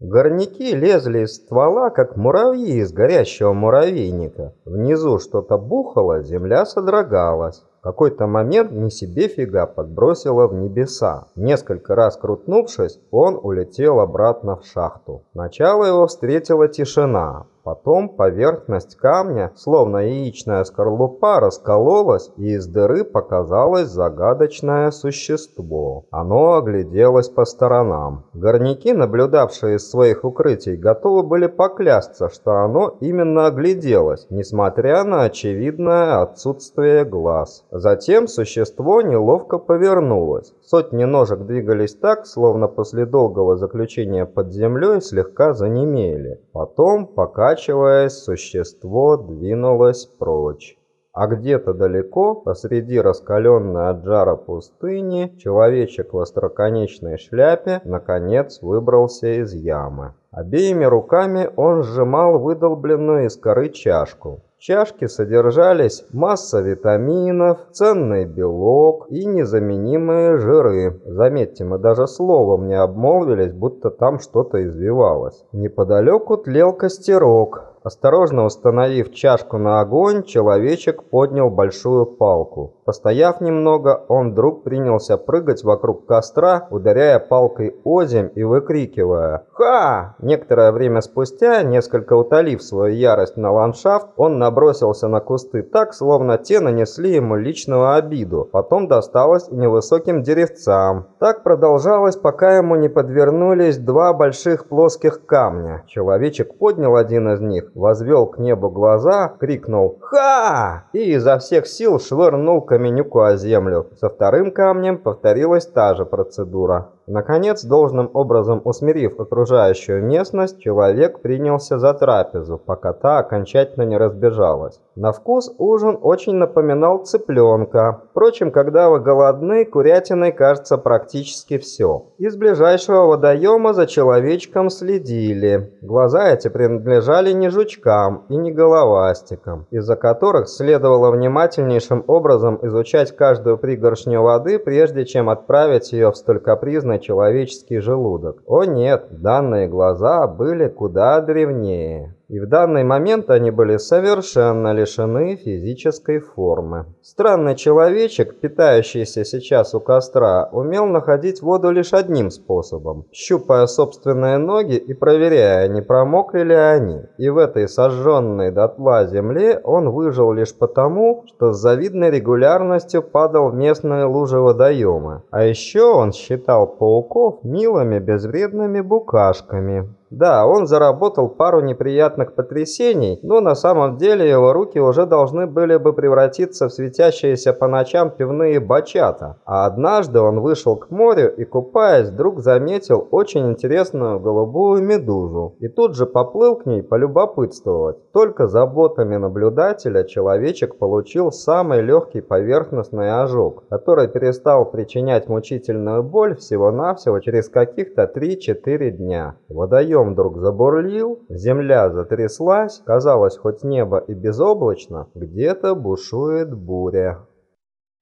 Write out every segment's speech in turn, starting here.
Горняки лезли из ствола, как муравьи из горящего муравейника. Внизу что-то бухало, земля содрогалась. Какой-то момент не себе фига подбросило в небеса. Несколько раз крутнувшись, он улетел обратно в шахту. Начало его встретила тишина. Потом поверхность камня, словно яичная скорлупа, раскололась, и из дыры показалось загадочное существо. Оно огляделось по сторонам. Горняки, наблюдавшие из своих укрытий, готовы были поклясться, что оно именно огляделось, несмотря на очевидное отсутствие глаз. Затем существо неловко повернулось. Сотни ножек двигались так, словно после долгого заключения под землей слегка занемели. Потом, пока Покачиваясь, существо двинулось прочь. А где-то далеко, посреди раскаленной от жара пустыни, человечек в остроконечной шляпе наконец выбрался из ямы. Обеими руками он сжимал выдолбленную из коры чашку. Чашке содержались масса витаминов, ценный белок и незаменимые жиры. Заметьте, мы даже словом не обмолвились, будто там что-то извивалось. Неподалеку тлел костерок, Осторожно установив чашку на огонь, человечек поднял большую палку. Постояв немного, он вдруг принялся прыгать вокруг костра, ударяя палкой озимь и выкрикивая «Ха!». Некоторое время спустя, несколько утолив свою ярость на ландшафт, он набросился на кусты так, словно те нанесли ему личную обиду. Потом досталось и невысоким деревцам. Так продолжалось, пока ему не подвернулись два больших плоских камня. Человечек поднял один из них, возвел к небу глаза, крикнул «Ха!» и изо всех сил швырнул каменюку о землю. Со вторым камнем повторилась та же процедура. Наконец, должным образом усмирив окружающую местность, человек принялся за трапезу, пока та окончательно не разбежалась. На вкус ужин очень напоминал цыпленка. Впрочем, когда вы голодны, курятиной кажется практически все. Из ближайшего водоема за человечком следили. Глаза эти принадлежали не жучкам и не головастикам, из-за которых следовало внимательнейшим образом изучать каждую пригоршню воды, прежде чем отправить ее в столь человеческий желудок. О нет, данные глаза были куда древнее и в данный момент они были совершенно лишены физической формы. Странный человечек, питающийся сейчас у костра, умел находить воду лишь одним способом, щупая собственные ноги и проверяя, не промокли ли они. И в этой сожженной дотла земле он выжил лишь потому, что с завидной регулярностью падал в местные лужи водоемы. А еще он считал пауков милыми безвредными букашками. Да, он заработал пару неприятных потрясений, но на самом деле его руки уже должны были бы превратиться в светящиеся по ночам пивные бачата. А однажды он вышел к морю и, купаясь, вдруг заметил очень интересную голубую медузу. И тут же поплыл к ней полюбопытствовать. Только заботами наблюдателя человечек получил самый легкий поверхностный ожог, который перестал причинять мучительную боль всего-навсего через каких-то 3-4 дня. Водоем Водоем вдруг забурлил, земля затряслась, казалось, хоть небо и безоблачно, где-то бушует буря.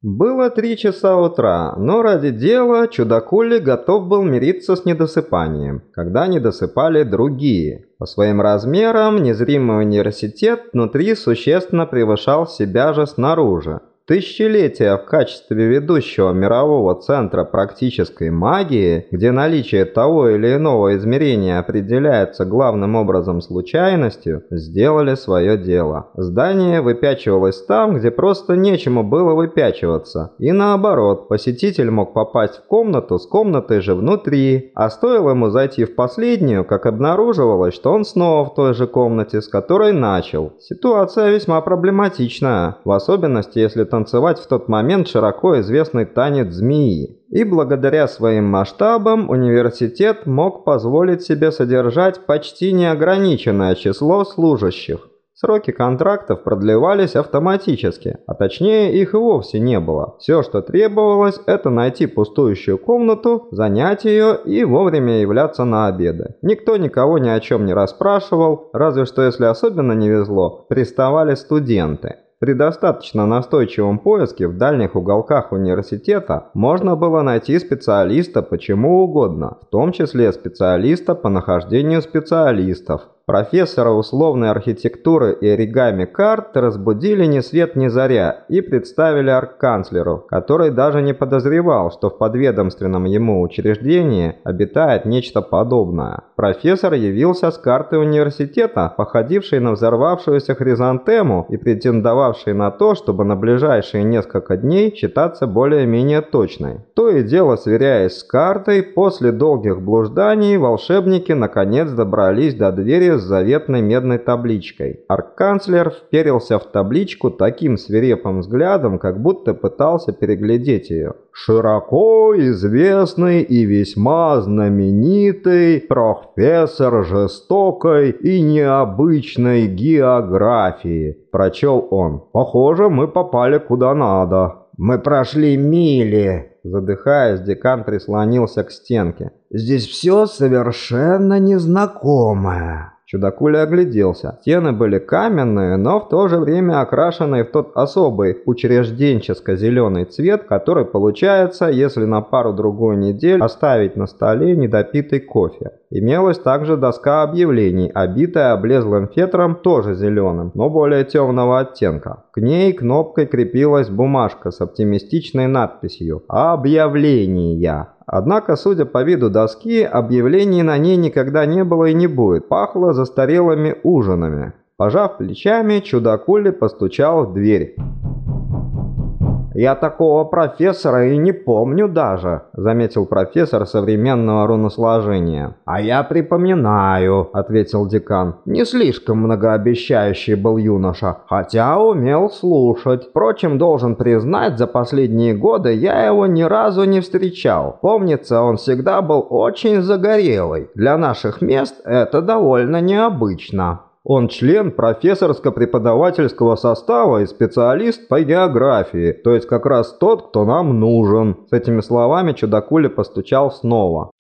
Было три часа утра, но ради дела чудакули готов был мириться с недосыпанием, когда не досыпали другие. По своим размерам незримый университет внутри существенно превышал себя же снаружи. Тысячелетия в качестве ведущего мирового центра практической магии, где наличие того или иного измерения определяется главным образом случайностью, сделали свое дело. Здание выпячивалось там, где просто нечему было выпячиваться. И наоборот, посетитель мог попасть в комнату с комнатой же внутри, а стоило ему зайти в последнюю, как обнаруживалось, что он снова в той же комнате, с которой начал. Ситуация весьма проблематичная, в особенности если танцевать в тот момент широко известный танец змеи. И благодаря своим масштабам университет мог позволить себе содержать почти неограниченное число служащих. Сроки контрактов продлевались автоматически, а точнее их и вовсе не было. Все, что требовалось, это найти пустующую комнату, занять ее и вовремя являться на обеды. Никто никого ни о чем не расспрашивал, разве что если особенно не везло, приставали студенты. При достаточно настойчивом поиске в дальних уголках университета можно было найти специалиста почему угодно, в том числе специалиста по нахождению специалистов, Профессора условной архитектуры и оригами карт разбудили ни свет ни заря и представили арканцлеру, который даже не подозревал, что в подведомственном ему учреждении обитает нечто подобное. Профессор явился с картой университета, походившей на взорвавшуюся хризантему и претендовавшей на то, чтобы на ближайшие несколько дней считаться более-менее точной. То и дело сверяясь с картой, после долгих блужданий волшебники наконец добрались до двери с заветной медной табличкой. Арканцлер вперился в табличку таким свирепым взглядом, как будто пытался переглядеть ее. «Широко известный и весьма знаменитый профессор жестокой и необычной географии», – прочел он. «Похоже, мы попали куда надо». «Мы прошли мили», Задыхаясь, декан прислонился к стенке. «Здесь все совершенно незнакомое». Чудакуля огляделся. Стены были каменные, но в то же время окрашенные в тот особый учрежденческо-зеленый цвет, который получается, если на пару-другую недель оставить на столе недопитый кофе. Имелась также доска объявлений, обитая облезлым фетром, тоже зеленым, но более темного оттенка. К ней кнопкой крепилась бумажка с оптимистичной надписью «Объявления». Однако, судя по виду доски, объявлений на ней никогда не было и не будет. Пахло застарелыми ужинами. Пожав плечами, чудакули постучал в дверь. «Я такого профессора и не помню даже», — заметил профессор современного руносложения. «А я припоминаю», — ответил декан. «Не слишком многообещающий был юноша, хотя умел слушать. Впрочем, должен признать, за последние годы я его ни разу не встречал. Помнится, он всегда был очень загорелый. Для наших мест это довольно необычно». Он член профессорско-преподавательского состава и специалист по географии, то есть как раз тот, кто нам нужен. С этими словами чудакуля постучал снова.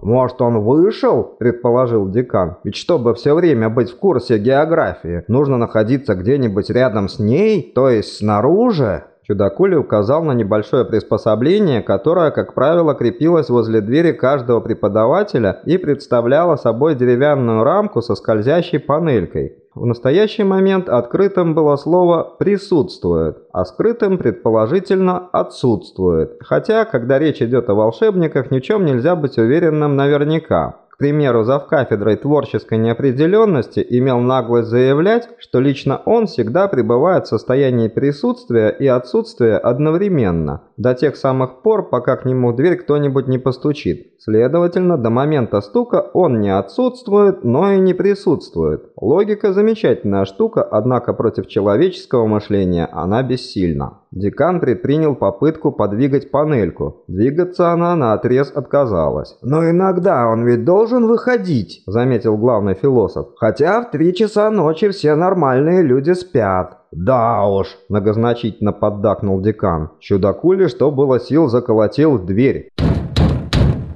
«Может, он вышел?» – предположил декан. «Ведь чтобы все время быть в курсе географии, нужно находиться где-нибудь рядом с ней, то есть снаружи?» Чудакули указал на небольшое приспособление, которое, как правило, крепилось возле двери каждого преподавателя и представляло собой деревянную рамку со скользящей панелькой. В настоящий момент открытым было слово «присутствует», а скрытым, предположительно, «отсутствует». Хотя, когда речь идет о волшебниках, ни в чем нельзя быть уверенным наверняка примеру, завкафедрой творческой неопределенности имел наглость заявлять, что лично он всегда пребывает в состоянии присутствия и отсутствия одновременно, до тех самых пор, пока к нему в дверь кто-нибудь не постучит. Следовательно, до момента стука он не отсутствует, но и не присутствует. Логика замечательная штука, однако против человеческого мышления она бессильна. Декан предпринял попытку подвигать панельку. Двигаться она на отрез отказалась. «Но иногда он ведь должен выходить», — заметил главный философ. «Хотя в три часа ночи все нормальные люди спят». «Да уж», — многозначительно поддакнул декан. Чудакули, что было сил, заколотил в дверь.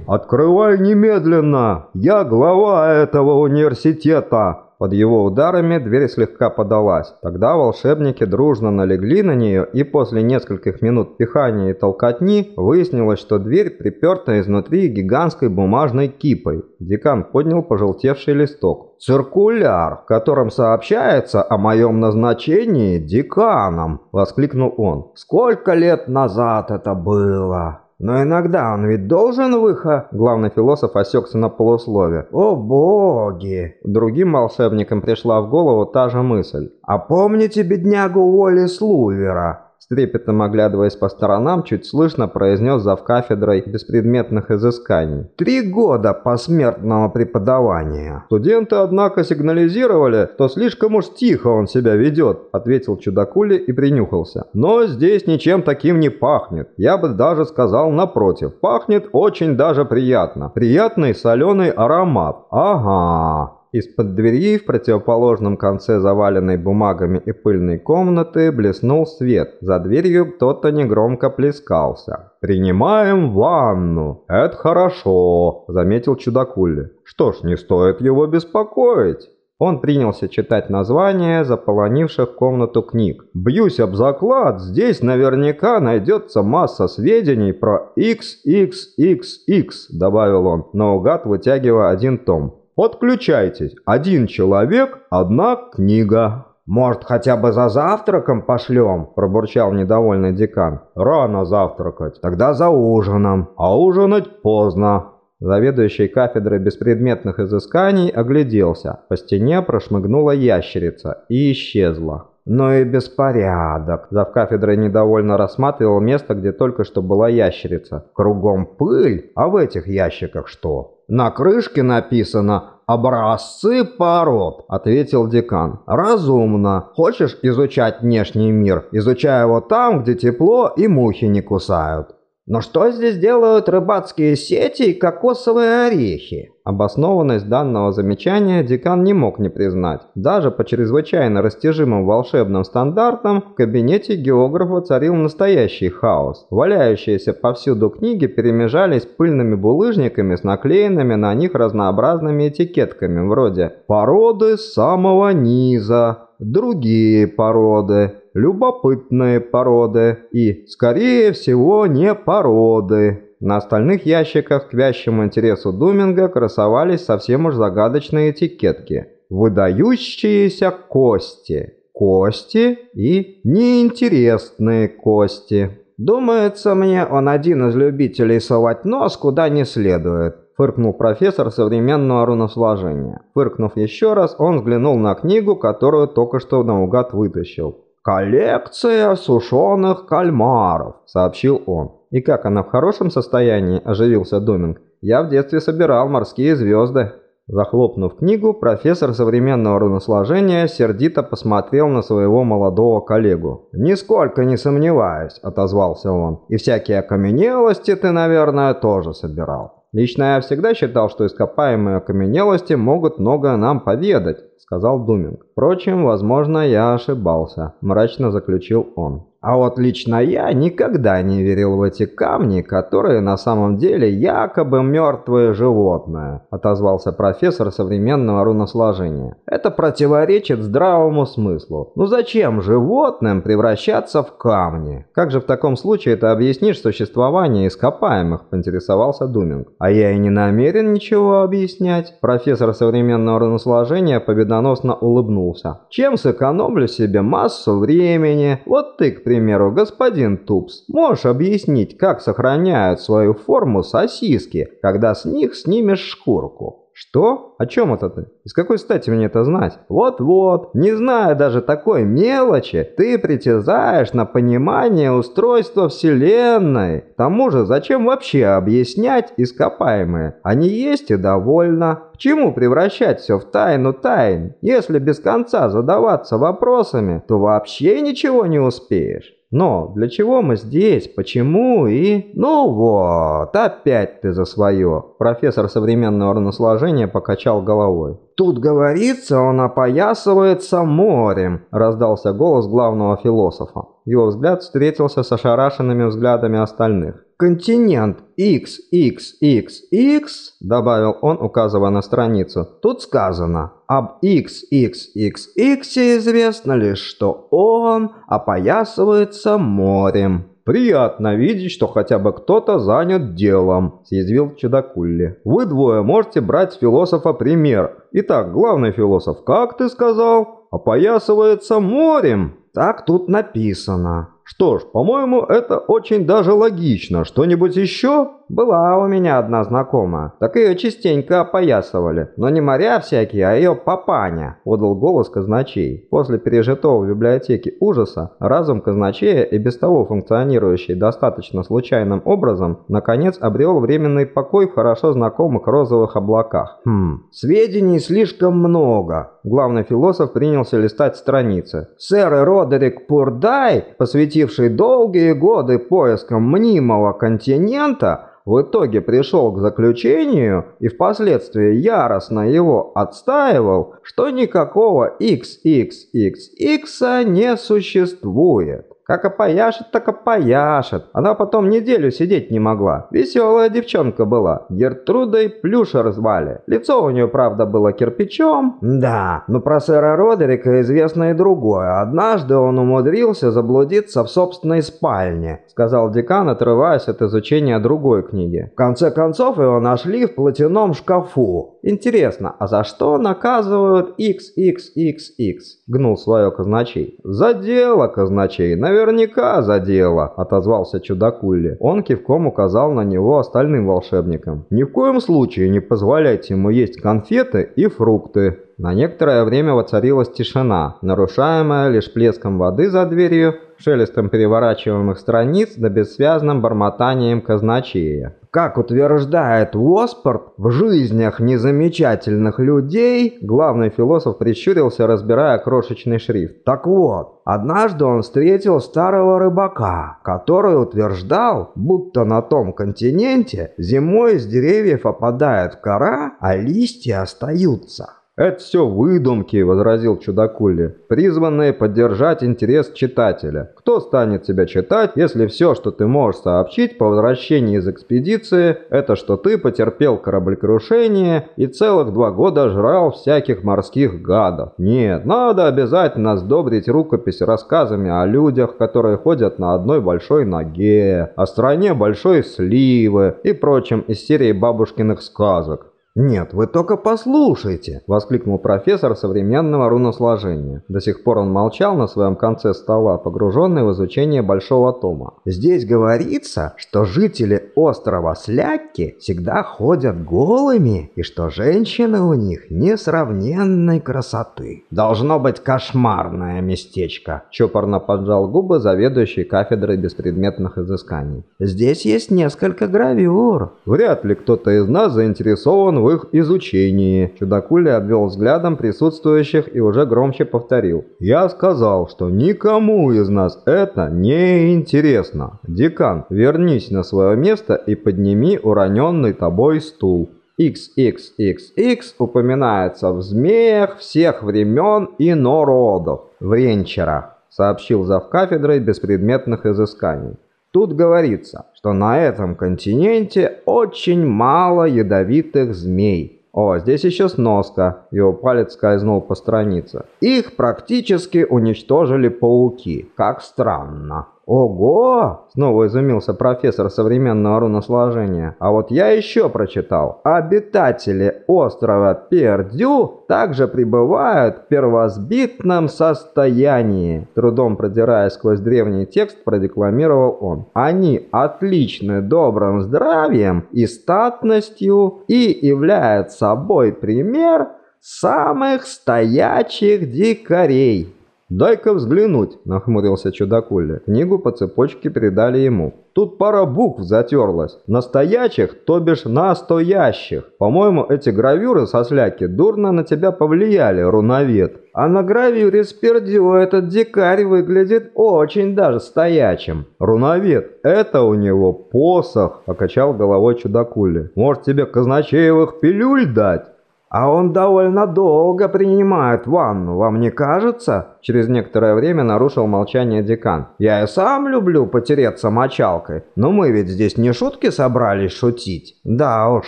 «Открывай немедленно! Я глава этого университета!» Под его ударами дверь слегка подалась. Тогда волшебники дружно налегли на нее, и после нескольких минут пихания и толкотни выяснилось, что дверь приперта изнутри гигантской бумажной кипой. Декан поднял пожелтевший листок. «Циркуляр, в котором сообщается о моем назначении деканом!» – воскликнул он. «Сколько лет назад это было?» Но иногда он ведь должен выход. Главный философ осекся на полуслове. О боги! Другим волшебникам пришла в голову та же мысль. А помните беднягу Уолли Слувера? С трепетом оглядываясь по сторонам, чуть слышно произнес зав кафедрой беспредметных изысканий. «Три года посмертного преподавания». «Студенты, однако, сигнализировали, что слишком уж тихо он себя ведет», ответил чудакули и принюхался. «Но здесь ничем таким не пахнет. Я бы даже сказал напротив. Пахнет очень даже приятно. Приятный соленый аромат. Ага». Из-под двери в противоположном конце заваленной бумагами и пыльной комнаты блеснул свет. За дверью кто-то негромко плескался. «Принимаем ванну. Это хорошо», — заметил чудакули. «Что ж, не стоит его беспокоить». Он принялся читать названия заполонивших комнату книг. «Бьюсь об заклад, здесь наверняка найдется масса сведений про XXXX», добавил он, наугад вытягивая один том. «Подключайтесь. Один человек, одна книга». «Может, хотя бы за завтраком пошлем?» – пробурчал недовольный декан. «Рано завтракать. Тогда за ужином. А ужинать поздно». Заведующий кафедрой беспредметных изысканий огляделся. По стене прошмыгнула ящерица и исчезла. «Ну и беспорядок!» Зав кафедрой недовольно рассматривал место, где только что была ящерица. «Кругом пыль, а в этих ящиках что?» «На крышке написано «Образцы пород», — ответил декан. «Разумно. Хочешь изучать внешний мир? Изучай его там, где тепло и мухи не кусают». Но что здесь делают рыбацкие сети и кокосовые орехи? Обоснованность данного замечания декан не мог не признать. Даже по чрезвычайно растяжимым волшебным стандартам в кабинете географа царил настоящий хаос. Валяющиеся повсюду книги перемежались пыльными булыжниками с наклеенными на них разнообразными этикетками вроде «Породы самого низа», «Другие породы», любопытные породы и, скорее всего, не породы. На остальных ящиках к вящему интересу Думинга красовались совсем уж загадочные этикетки. Выдающиеся кости. Кости и неинтересные кости. «Думается мне, он один из любителей совать нос куда не следует», фыркнул профессор современного руносложения. Фыркнув еще раз, он взглянул на книгу, которую только что наугад вытащил. «Коллекция сушеных кальмаров», — сообщил он. «И как она в хорошем состоянии?» – оживился Доминг. «Я в детстве собирал морские звезды». Захлопнув книгу, профессор современного руносложения сердито посмотрел на своего молодого коллегу. «Нисколько не сомневаюсь», – отозвался он. «И всякие окаменелости ты, наверное, тоже собирал». «Лично я всегда считал, что ископаемые окаменелости могут многое нам поведать», – сказал Думинг. «Впрочем, возможно, я ошибался», – мрачно заключил он. А вот лично я никогда не верил в эти камни, которые на самом деле якобы мертвые животные, отозвался профессор современного руносложения. Это противоречит здравому смыслу. Ну зачем животным превращаться в камни? Как же в таком случае ты объяснишь существование ископаемых, поинтересовался Думинг. А я и не намерен ничего объяснять. Профессор современного руносложения победоносно улыбнулся. Чем сэкономлю себе массу времени? Вот ты, к примеру, примеру, господин Тупс, можешь объяснить, как сохраняют свою форму сосиски, когда с них снимешь шкурку? «Что? О чем это ты? Из какой стати мне это знать?» «Вот-вот, не зная даже такой мелочи, ты притязаешь на понимание устройства Вселенной. К тому же, зачем вообще объяснять ископаемые? Они есть и довольно. К чему превращать все в тайну тайн? Если без конца задаваться вопросами, то вообще ничего не успеешь». Но для чего мы здесь? Почему и... Ну вот, опять ты за свое. Профессор современного равносложения покачал головой. Тут говорится, он опоясывается морем, раздался голос главного философа. Его взгляд встретился с ошарашенными взглядами остальных. «Континент XXXX», добавил он, указывая на страницу. «Тут сказано, об XXXX известно лишь, что он опоясывается морем». «Приятно видеть, что хотя бы кто-то занят делом», – съязвил Чудакулли. «Вы двое можете брать философа пример. Итак, главный философ, как ты сказал, опоясывается морем?» «Так тут написано». «Что ж, по-моему, это очень даже логично. Что-нибудь еще?» Была у меня одна знакомая. Так ее частенько опоясывали. Но не моря всякие, а ее папаня, подал голос казначей. После пережитого в библиотеке ужаса, разум казначея и без того функционирующий достаточно случайным образом, наконец обрел временный покой в хорошо знакомых розовых облаках. Хм, сведений слишком много. Главный философ принялся листать страницы. Сэр Родерик Пурдай, посвятивший долгие годы поискам мнимого континента, в итоге пришел к заключению и впоследствии яростно его отстаивал, что никакого XXXX не существует. Как опояшет, так опояшет. Она потом неделю сидеть не могла. Веселая девчонка была. Гертрудой Плюшер звали. Лицо у нее, правда, было кирпичом. Да, но про сэра Родерика известно и другое. Однажды он умудрился заблудиться в собственной спальне, сказал декан, отрываясь от изучения другой книги. В конце концов его нашли в платяном шкафу. Интересно, а за что наказывают XXXX? Гнул свое казначей. За дело, казначей, наверное наверняка за дело», — отозвался чудакулли. Он кивком указал на него остальным волшебникам. «Ни в коем случае не позволяйте ему есть конфеты и фрукты». На некоторое время воцарилась тишина, нарушаемая лишь плеском воды за дверью, шелестом переворачиваемых страниц да бессвязным бормотанием казначея. Как утверждает Уоспорт, в жизнях незамечательных людей, главный философ прищурился, разбирая крошечный шрифт. Так вот, однажды он встретил старого рыбака, который утверждал, будто на том континенте зимой с деревьев опадает кора, а листья остаются. «Это все выдумки», — возразил чудакули, призванные поддержать интерес читателя. «Кто станет тебя читать, если все, что ты можешь сообщить по возвращении из экспедиции, это что ты потерпел кораблекрушение и целых два года жрал всяких морских гадов? Нет, надо обязательно сдобрить рукопись рассказами о людях, которые ходят на одной большой ноге, о стране большой сливы и прочем из серии бабушкиных сказок. «Нет, вы только послушайте!» – воскликнул профессор современного руносложения. До сих пор он молчал на своем конце стола, погруженный в изучение большого тома. «Здесь говорится, что жители острова Слякки всегда ходят голыми, и что женщины у них несравненной красоты. Должно быть кошмарное местечко!» – чопорно поджал губы заведующий кафедрой беспредметных изысканий. «Здесь есть несколько гравюр». «Вряд ли кто-то из нас заинтересован в их изучении. Чудакули обвел взглядом присутствующих и уже громче повторил. Я сказал, что никому из нас это не интересно. Декан, вернись на свое место и подними уроненный тобой стул. XXXX упоминается в змеях всех времен и народов. Вренчера, сообщил зав кафедрой беспредметных изысканий. Тут говорится, что на этом континенте очень мало ядовитых змей. О, здесь еще сноска. Его палец скользнул по странице. Их практически уничтожили пауки. Как странно. «Ого!» – снова изумился профессор современного руносложения. «А вот я еще прочитал. Обитатели острова Пердю также пребывают в первозбитном состоянии». Трудом продираясь сквозь древний текст, продекламировал он. «Они отличны добрым здравием и статностью и являют собой пример самых стоячих дикарей». «Дай-ка взглянуть», — нахмурился чудакуля. Книгу по цепочке передали ему. «Тут пара букв затерлась. Настоящих, то бишь настоящих. По-моему, эти гравюры со сляки дурно на тебя повлияли, руновед. А на гравюре с пердю этот дикарь выглядит очень даже стоячим. Руновед, это у него посох», — покачал головой чудакуля. «Может, тебе казначеевых пилюль дать?» «А он довольно долго принимает ванну, вам не кажется?» Через некоторое время нарушил молчание декан. «Я и сам люблю потереться мочалкой, но мы ведь здесь не шутки собрались шутить». «Да уж,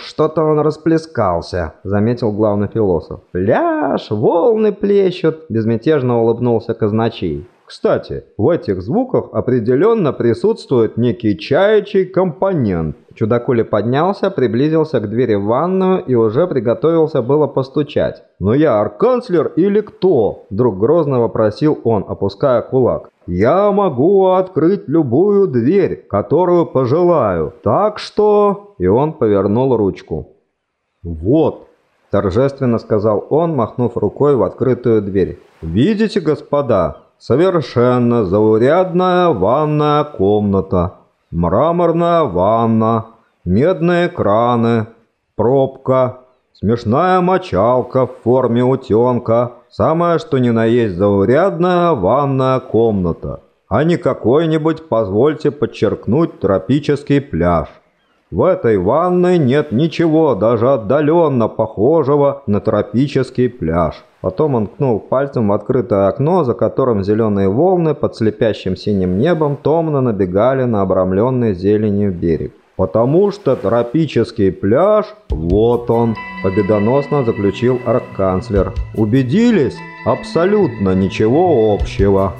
что-то он расплескался», — заметил главный философ. «Пляж, волны плещут», — безмятежно улыбнулся казначей. Кстати, в этих звуках определенно присутствует некий чаячий компонент. Чудакули поднялся, приблизился к двери в ванную и уже приготовился было постучать. «Но я арканцлер или кто?» – вдруг грозно вопросил он, опуская кулак. «Я могу открыть любую дверь, которую пожелаю. Так что...» И он повернул ручку. «Вот», – торжественно сказал он, махнув рукой в открытую дверь. «Видите, господа, Совершенно заурядная ванная комната, мраморная ванна, медные краны, пробка, смешная мочалка в форме утенка, самое что ни на есть заурядная ванная комната, а не какой-нибудь, позвольте подчеркнуть, тропический пляж. В этой ванной нет ничего, даже отдаленно похожего на тропический пляж. Потом он ткнул пальцем в открытое окно, за которым зеленые волны под слепящим синим небом томно набегали на обрамленный зеленью берег. «Потому что тропический пляж, вот он», – победоносно заключил арканцлер. «Убедились? Абсолютно ничего общего».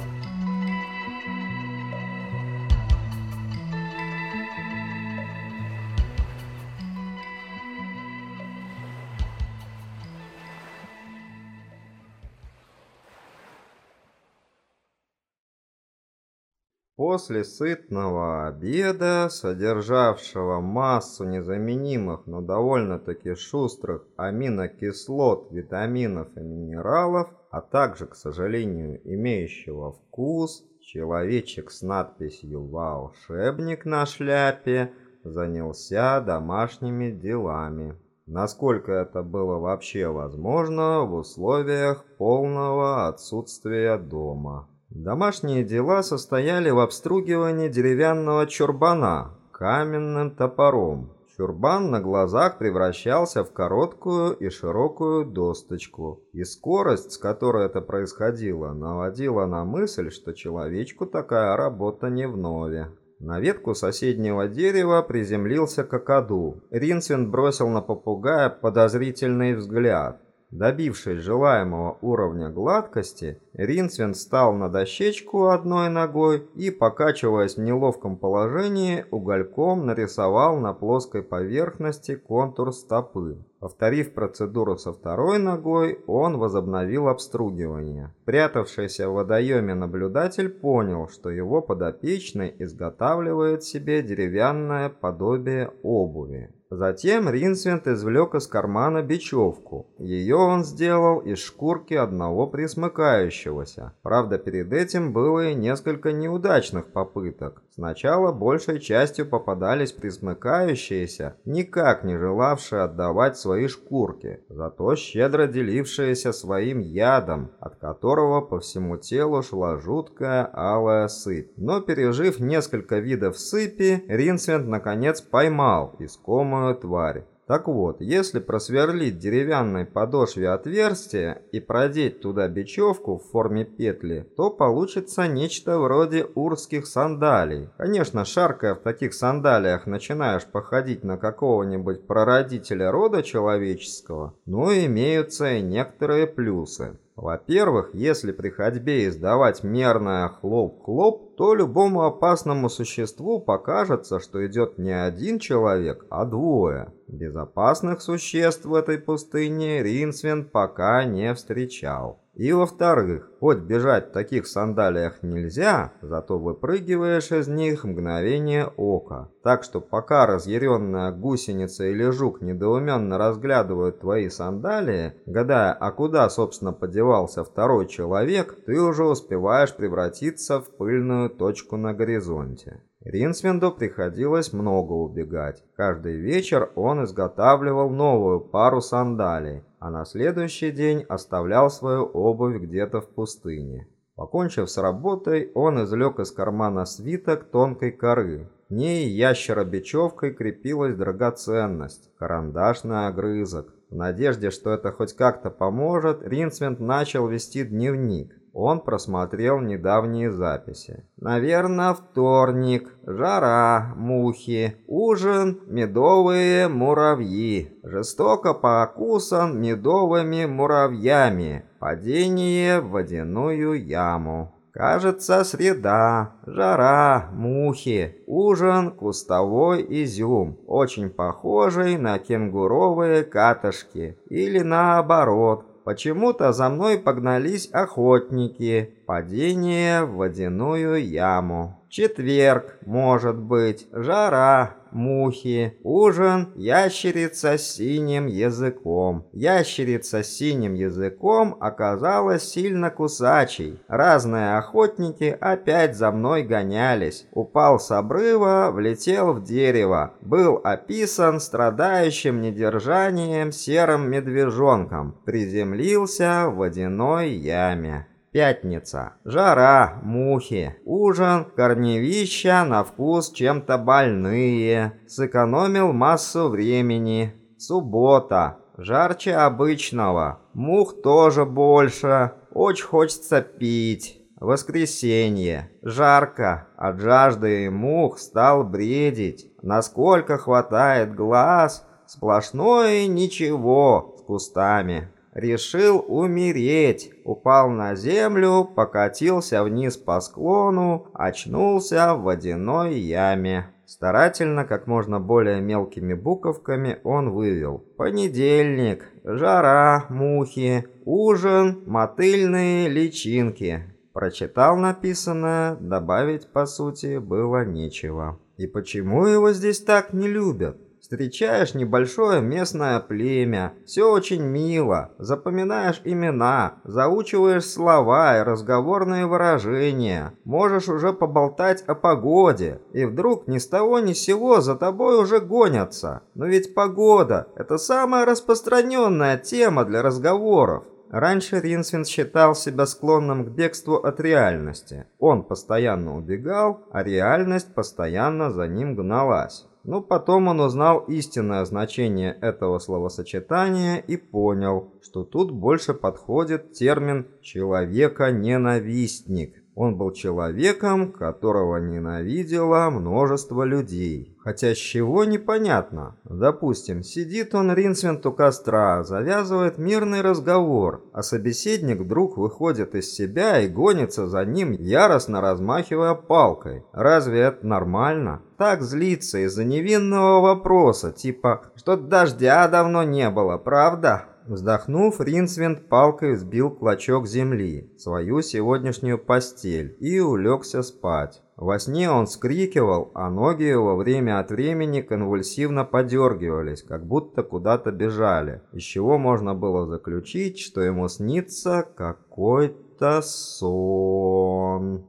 После сытного обеда, содержавшего массу незаменимых, но довольно-таки шустрых аминокислот, витаминов и минералов, а также, к сожалению, имеющего вкус, человечек с надписью «Волшебник» на шляпе занялся домашними делами. Насколько это было вообще возможно в условиях полного отсутствия дома. Домашние дела состояли в обстругивании деревянного чурбана каменным топором. Чурбан на глазах превращался в короткую и широкую досточку, и скорость, с которой это происходило, наводила на мысль, что человечку такая работа не вновь. На ветку соседнего дерева приземлился кокоду. Ринсвин бросил на попугая подозрительный взгляд. Добившись желаемого уровня гладкости, Ринсвин встал на дощечку одной ногой и, покачиваясь в неловком положении, угольком нарисовал на плоской поверхности контур стопы. Повторив процедуру со второй ногой, он возобновил обстругивание. Прятавшийся в водоеме наблюдатель понял, что его подопечный изготавливает себе деревянное подобие обуви. Затем Ринсвинд извлек из кармана бечевку. Ее он сделал из шкурки одного присмыкающегося. Правда, перед этим было и несколько неудачных попыток. Сначала большей частью попадались присмыкающиеся, никак не желавшие отдавать свои шкурки, зато щедро делившиеся своим ядом, от которого по всему телу шла жуткая алая сыпь. Но пережив несколько видов сыпи, Ринсвинд наконец поймал искомую тварь. Так вот, если просверлить деревянной подошве отверстие и продеть туда бечевку в форме петли, то получится нечто вроде урских сандалий. Конечно, шаркая в таких сандалиях начинаешь походить на какого-нибудь прародителя рода человеческого, но имеются и некоторые плюсы. Во-первых, если при ходьбе издавать мерное хлоп-хлоп, то любому опасному существу покажется, что идет не один человек, а двое. Безопасных существ в этой пустыне Ринсвин пока не встречал. И во-вторых, хоть бежать в таких сандалиях нельзя, зато выпрыгиваешь из них мгновение ока. Так что пока разъяренная гусеница или жук недоуменно разглядывают твои сандалии, гадая, а куда, собственно, подевался второй человек, ты уже успеваешь превратиться в пыльную точку на горизонте. Ринсвинду приходилось много убегать. Каждый вечер он изготавливал новую пару сандалий, а на следующий день оставлял свою обувь где-то в пустыне. Покончив с работой, он извлек из кармана свиток тонкой коры. В ней ящеробечевкой крепилась драгоценность – карандашный огрызок. В надежде, что это хоть как-то поможет, Ринсвинд начал вести дневник. Он просмотрел недавние записи. Наверное, вторник. Жара, мухи. Ужин, медовые муравьи. Жестоко покусан медовыми муравьями. Падение в водяную яму. Кажется, среда, жара, мухи, ужин, кустовой изюм, очень похожий на кенгуровые катышки, или наоборот, Почему-то за мной погнались охотники. Падение в водяную яму. Четверг, может быть. Жара, мухи. Ужин, ящерица с синим языком. Ящерица с синим языком оказалась сильно кусачей. Разные охотники опять за мной гонялись. Упал с обрыва, влетел в дерево. Был описан страдающим недержанием серым медвежонком. Приземлился в водяной яме. Пятница. Жара, мухи. Ужин, корневища на вкус чем-то больные. Сэкономил массу времени. Суббота. Жарче обычного. Мух тоже больше. Очень хочется пить. Воскресенье. Жарко. От жажды мух стал бредить. Насколько хватает глаз, сплошное ничего с кустами. Решил умереть. Упал на землю, покатился вниз по склону, очнулся в водяной яме. Старательно, как можно более мелкими буковками, он вывел. Понедельник. Жара, мухи, ужин, мотыльные личинки. Прочитал написанное, добавить, по сути, было нечего. И почему его здесь так не любят? Встречаешь небольшое местное племя, все очень мило, запоминаешь имена, заучиваешь слова и разговорные выражения, можешь уже поболтать о погоде, и вдруг ни с того ни с сего за тобой уже гонятся. Но ведь погода – это самая распространенная тема для разговоров. Раньше Ринсвин считал себя склонным к бегству от реальности. Он постоянно убегал, а реальность постоянно за ним гналась. Но потом он узнал истинное значение этого словосочетания и понял, что тут больше подходит термин «человека-ненавистник». Он был человеком, которого ненавидело множество людей. Хотя с чего непонятно. Допустим, сидит он Ринсвинт у костра, завязывает мирный разговор, а собеседник вдруг выходит из себя и гонится за ним, яростно размахивая палкой. Разве это нормально? Так злиться из-за невинного вопроса, типа «что дождя давно не было, правда?» Вздохнув, Ринсвинд палкой сбил клочок земли, свою сегодняшнюю постель, и улегся спать. Во сне он скрикивал, а ноги его время от времени конвульсивно подергивались, как будто куда-то бежали, из чего можно было заключить, что ему снится какой-то сон.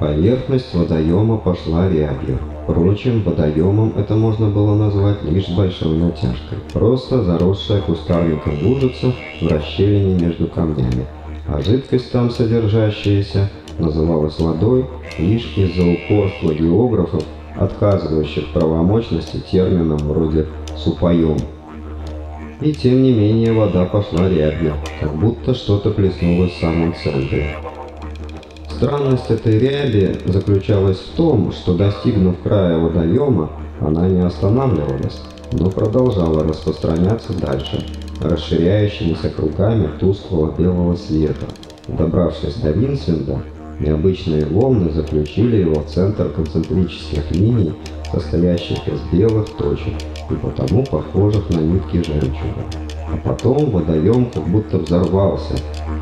Поверхность водоема пошла рябью. Впрочем, водоемом это можно было назвать лишь с большой натяжкой. Просто заросшая кустарником лужица в расщелине между камнями. А жидкость там содержащаяся называлась водой лишь из-за упорства географов, отказывающих правомочности терминам вроде «супоем». И тем не менее вода пошла рябью, как будто что-то плеснулось в самом центре. Странность этой ряби заключалась в том, что достигнув края водоема, она не останавливалась, но продолжала распространяться дальше, расширяющимися кругами тусклого белого света. Добравшись до Винсвинда, необычные волны заключили его в центр концентрических линий, состоящих из белых точек и потому похожих на нитки жемчуга. А потом водоем как будто взорвался.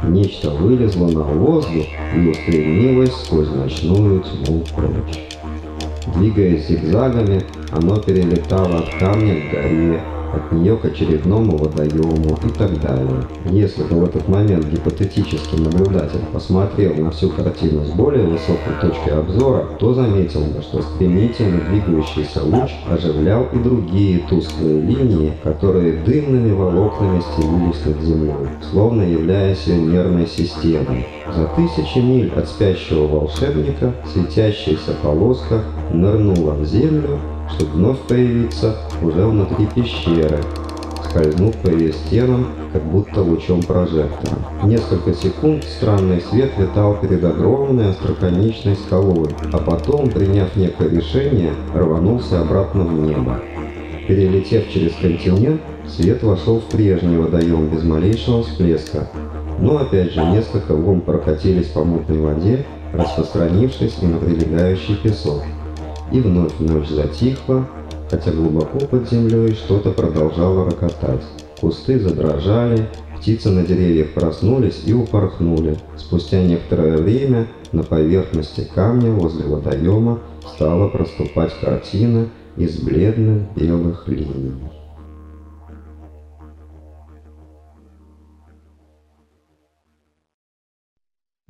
Нечто вылезло на воздух и устремилось сквозь ночную тьму прочь. Двигаясь зигзагами, оно перелетало от камня к горе, от нее к очередному водоему и так далее. Если бы в этот момент гипотетический наблюдатель посмотрел на всю картину с более высокой точки обзора, то заметил бы, что стремительно двигающийся луч оживлял и другие тусклые линии, которые дымными волокнами стелились над землей, словно являясь ее нервной системой. За тысячи миль от спящего волшебника светящаяся полоска нырнула в землю чтобы вновь появиться уже внутри пещеры, скользнув по ее стенам, как будто лучом прожектора. Несколько секунд странный свет летал перед огромной остроконечной скалой, а потом, приняв некое решение, рванулся обратно в небо. Перелетев через континент, свет вошел в прежний водоем без малейшего всплеска. Но опять же несколько волн прокатились по мутной воде, распространившись и на прилегающий песок. И вновь ночь затихла, хотя глубоко под землей что-то продолжало рокотать. Кусты задрожали, птицы на деревьях проснулись и упорхнули. Спустя некоторое время на поверхности камня возле водоема стала проступать картина из бледных белых линий.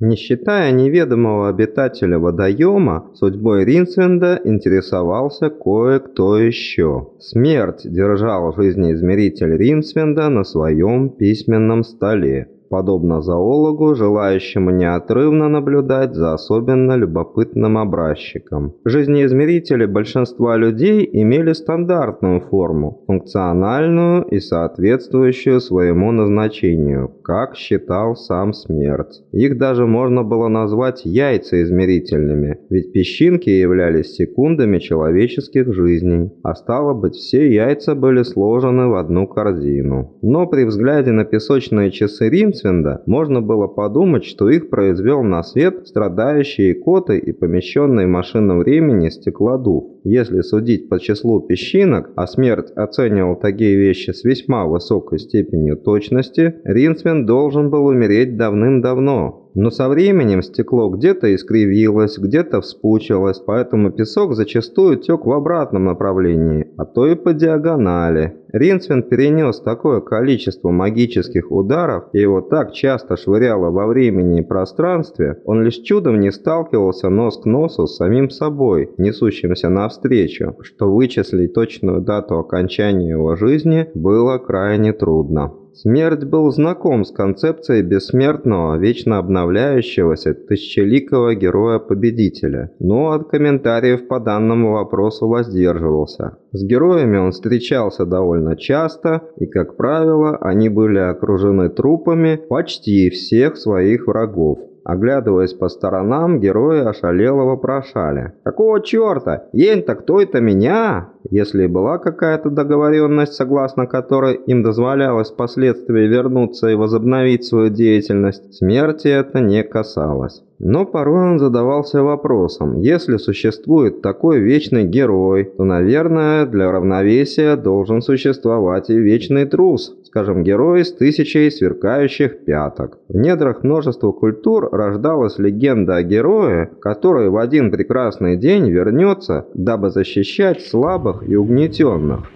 Не считая неведомого обитателя водоема, судьбой Ринсвинда интересовался кое-кто еще. Смерть держал жизнеизмеритель Ринсвинда на своем письменном столе подобно зоологу, желающему неотрывно наблюдать за особенно любопытным образчиком. Жизнеизмерители большинства людей имели стандартную форму, функциональную и соответствующую своему назначению, как считал сам смерть. Их даже можно было назвать яйцеизмерительными, ведь песчинки являлись секундами человеческих жизней, а стало быть все яйца были сложены в одну корзину. Но при взгляде на песочные часы Римс Ринсвинда, можно было подумать, что их произвел на свет страдающий икотой и помещенный в машинном времени стеклодув. Если судить по числу песчинок, а смерть оценивал такие вещи с весьма высокой степенью точности, Ринсвин должен был умереть давным-давно, но со временем стекло где-то искривилось, где-то вспучилось, поэтому песок зачастую тек в обратном направлении, а то и по диагонали. Ринсвин перенес такое количество магических ударов и его так часто швыряло во времени и пространстве, он лишь чудом не сталкивался нос к носу с самим собой, несущимся навстречу, что вычислить точную дату окончания его жизни было крайне трудно. Смерть был знаком с концепцией бессмертного, вечно обновляющегося, тысячеликого героя-победителя, но от комментариев по данному вопросу воздерживался. С героями он встречался довольно часто, и, как правило, они были окружены трупами почти всех своих врагов. Оглядываясь по сторонам, герои ошалело вопрошали. «Какого черта? Ень-то кто это меня?» Если была какая-то договоренность, согласно которой им дозволялось впоследствии вернуться и возобновить свою деятельность, смерти это не касалось. Но порой он задавался вопросом, если существует такой вечный герой, то, наверное, для равновесия должен существовать и вечный трус, скажем, герой с тысячей сверкающих пяток. В недрах множества культур рождалась легенда о герое, который в один прекрасный день вернется, дабы защищать слабых и угнетенных.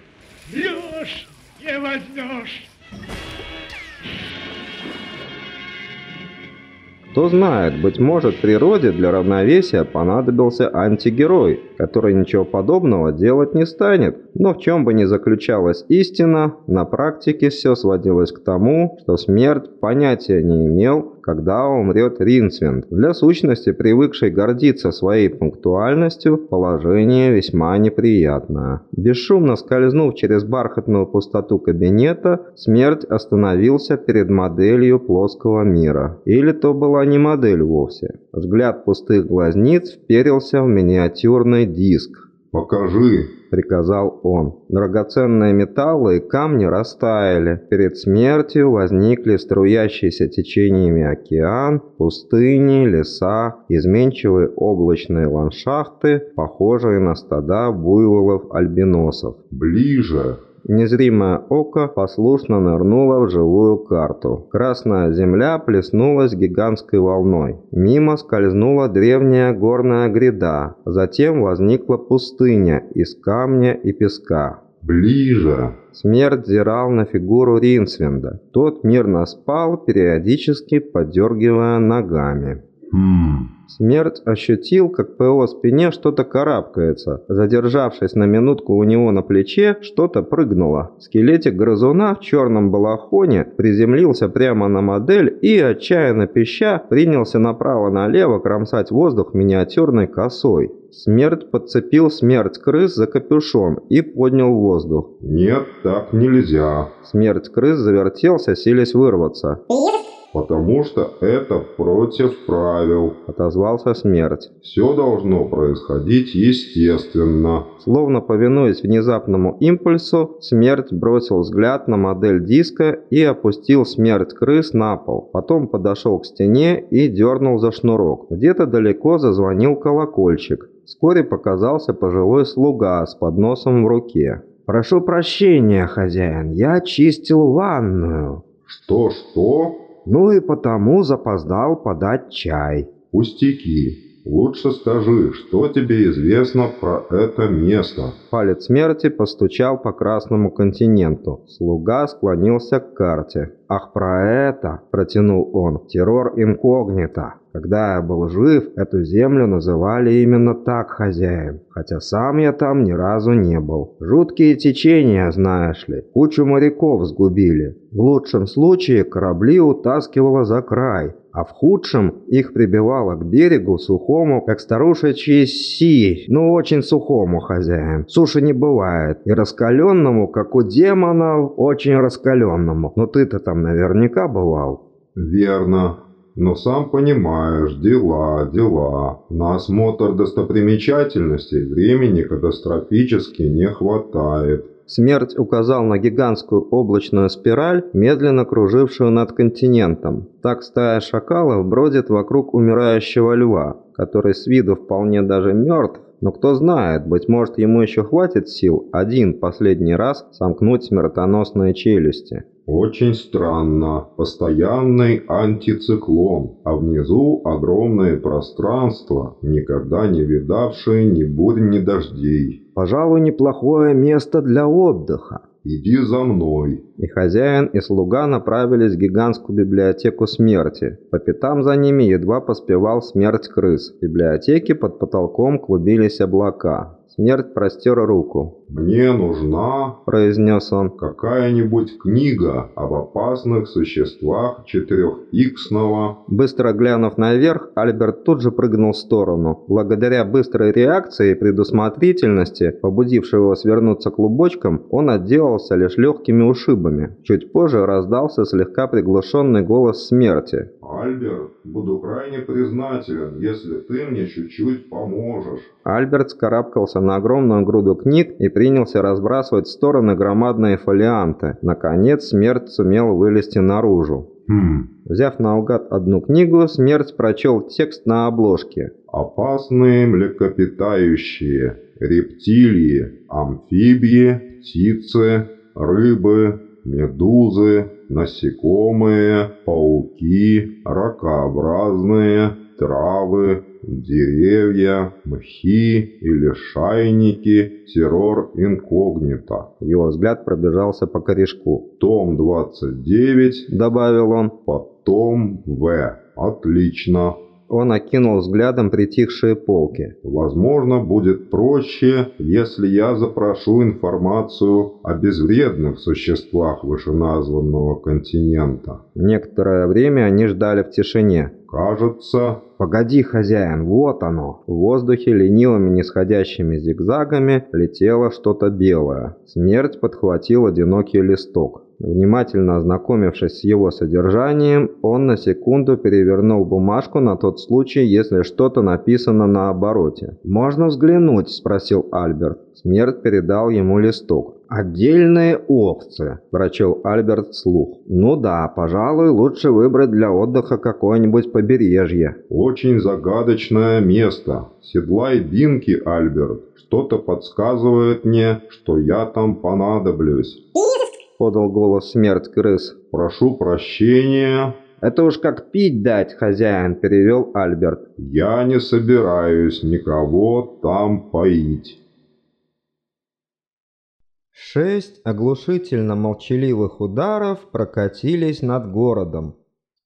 Врешь, не возьмешь. Кто знает, быть может, природе для равновесия понадобился антигерой, который ничего подобного делать не станет. Но в чем бы ни заключалась истина, на практике все сводилось к тому, что смерть понятия не имел, когда умрет Ринсвинд. Для сущности, привыкшей гордиться своей пунктуальностью, положение весьма неприятное. Бесшумно скользнув через бархатную пустоту кабинета, смерть остановился перед моделью плоского мира. Или то была не модель вовсе. Взгляд пустых глазниц вперился в миниатюрный диск. «Покажи!» — приказал он. Драгоценные металлы и камни растаяли. Перед смертью возникли струящиеся течениями океан, пустыни, леса, изменчивые облачные ландшафты, похожие на стада буйволов-альбиносов. «Ближе!» Незримое око послушно нырнуло в живую карту. Красная земля плеснулась гигантской волной. Мимо скользнула древняя горная гряда. Затем возникла пустыня из камня и песка. «Ближе!» Смерть зирал на фигуру Ринсвинда. Тот мирно спал, периодически подергивая ногами. «Хм...» Смерть ощутил, как по его спине что-то карабкается. Задержавшись на минутку у него на плече, что-то прыгнуло. Скелетик грызуна в черном балахоне приземлился прямо на модель и, отчаянно пища, принялся направо-налево кромсать воздух миниатюрной косой. Смерть подцепил смерть крыс за капюшон и поднял воздух. «Нет, так нельзя». Смерть крыс завертелся, силясь вырваться. «Потому что это против правил». Отозвался смерть. «Все должно происходить естественно». Словно повинуясь внезапному импульсу, смерть бросил взгляд на модель диска и опустил смерть крыс на пол. Потом подошел к стене и дернул за шнурок. Где-то далеко зазвонил колокольчик. Вскоре показался пожилой слуга с подносом в руке. «Прошу прощения, хозяин, я чистил ванную». «Что-что?» Ну и потому запоздал подать чай. «Пустяки. Лучше скажи, что тебе известно про это место?» Палец смерти постучал по красному континенту. Слуга склонился к карте. «Ах, про это!» – протянул он. «Террор инкогнито. Когда я был жив, эту землю называли именно так хозяин, хотя сам я там ни разу не был. Жуткие течения, знаешь ли, кучу моряков сгубили. В лучшем случае корабли утаскивало за край, а в худшем их прибивало к берегу сухому, как старушечьи си, ну очень сухому хозяин. Суши не бывает, и раскаленному, как у демонов, очень раскаленному. Но ты-то там наверняка бывал. «Верно. Но сам понимаешь, дела, дела. На осмотр достопримечательностей времени катастрофически не хватает». Смерть указал на гигантскую облачную спираль, медленно кружившую над континентом. Так стая шакалов бродит вокруг умирающего льва, который с виду вполне даже мертв, но кто знает, быть может ему еще хватит сил один последний раз сомкнуть смертоносные челюсти. Очень странно. Постоянный антициклон, а внизу огромное пространство, никогда не видавшее ни бурь, ни дождей. Пожалуй, неплохое место для отдыха. Иди за мной. И хозяин, и слуга направились в гигантскую библиотеку смерти. По пятам за ними едва поспевал смерть крыс. В библиотеке под потолком клубились облака. Смерть простер руку. «Мне нужна, — произнес он, — какая-нибудь книга об опасных существах четырехиксного...» Быстро глянув наверх, Альберт тут же прыгнул в сторону. Благодаря быстрой реакции и предусмотрительности, побудившей его свернуться клубочком, он отделался лишь легкими ушибами. Чуть позже раздался слегка приглушенный голос смерти. «Альберт, буду крайне признателен, если ты мне чуть-чуть поможешь». Альберт скарабкался на огромную груду книг и принялся разбрасывать в стороны громадные фолианты. Наконец, смерть сумел вылезти наружу. «Хм, Взяв наугад одну книгу, смерть прочел текст на обложке. опасные млекопитающие, рептилии, амфибии, птицы, рыбы, медузы, насекомые, пауки, ракообразные, травы, деревья, мхи или шайники, террор инкогнито. Его взгляд пробежался по корешку. Том 29, Добавил он. потом В. Отлично. Он окинул взглядом притихшие полки. Возможно, будет проще, если я запрошу информацию о безвредных существах вышеназванного континента. Некоторое время они ждали в тишине. Кажется, «Погоди, хозяин, вот оно!» В воздухе ленивыми нисходящими зигзагами летело что-то белое. Смерть подхватил одинокий листок. Внимательно ознакомившись с его содержанием, он на секунду перевернул бумажку на тот случай, если что-то написано на обороте. «Можно взглянуть?» – спросил Альберт. Смерть передал ему листок. «Отдельные овцы», – прочел Альберт вслух. «Ну да, пожалуй, лучше выбрать для отдыха какое-нибудь побережье». очень загадочное место. Седлай бинки, Альберт. Что-то подсказывает мне, что я там понадоблюсь. Подал голос смерть крыс. Прошу прощения, «Это уж как пить дать, хозяин», – перевел Альберт. я не собираюсь никого там поить. Шесть оглушительно молчаливых ударов прокатились над городом.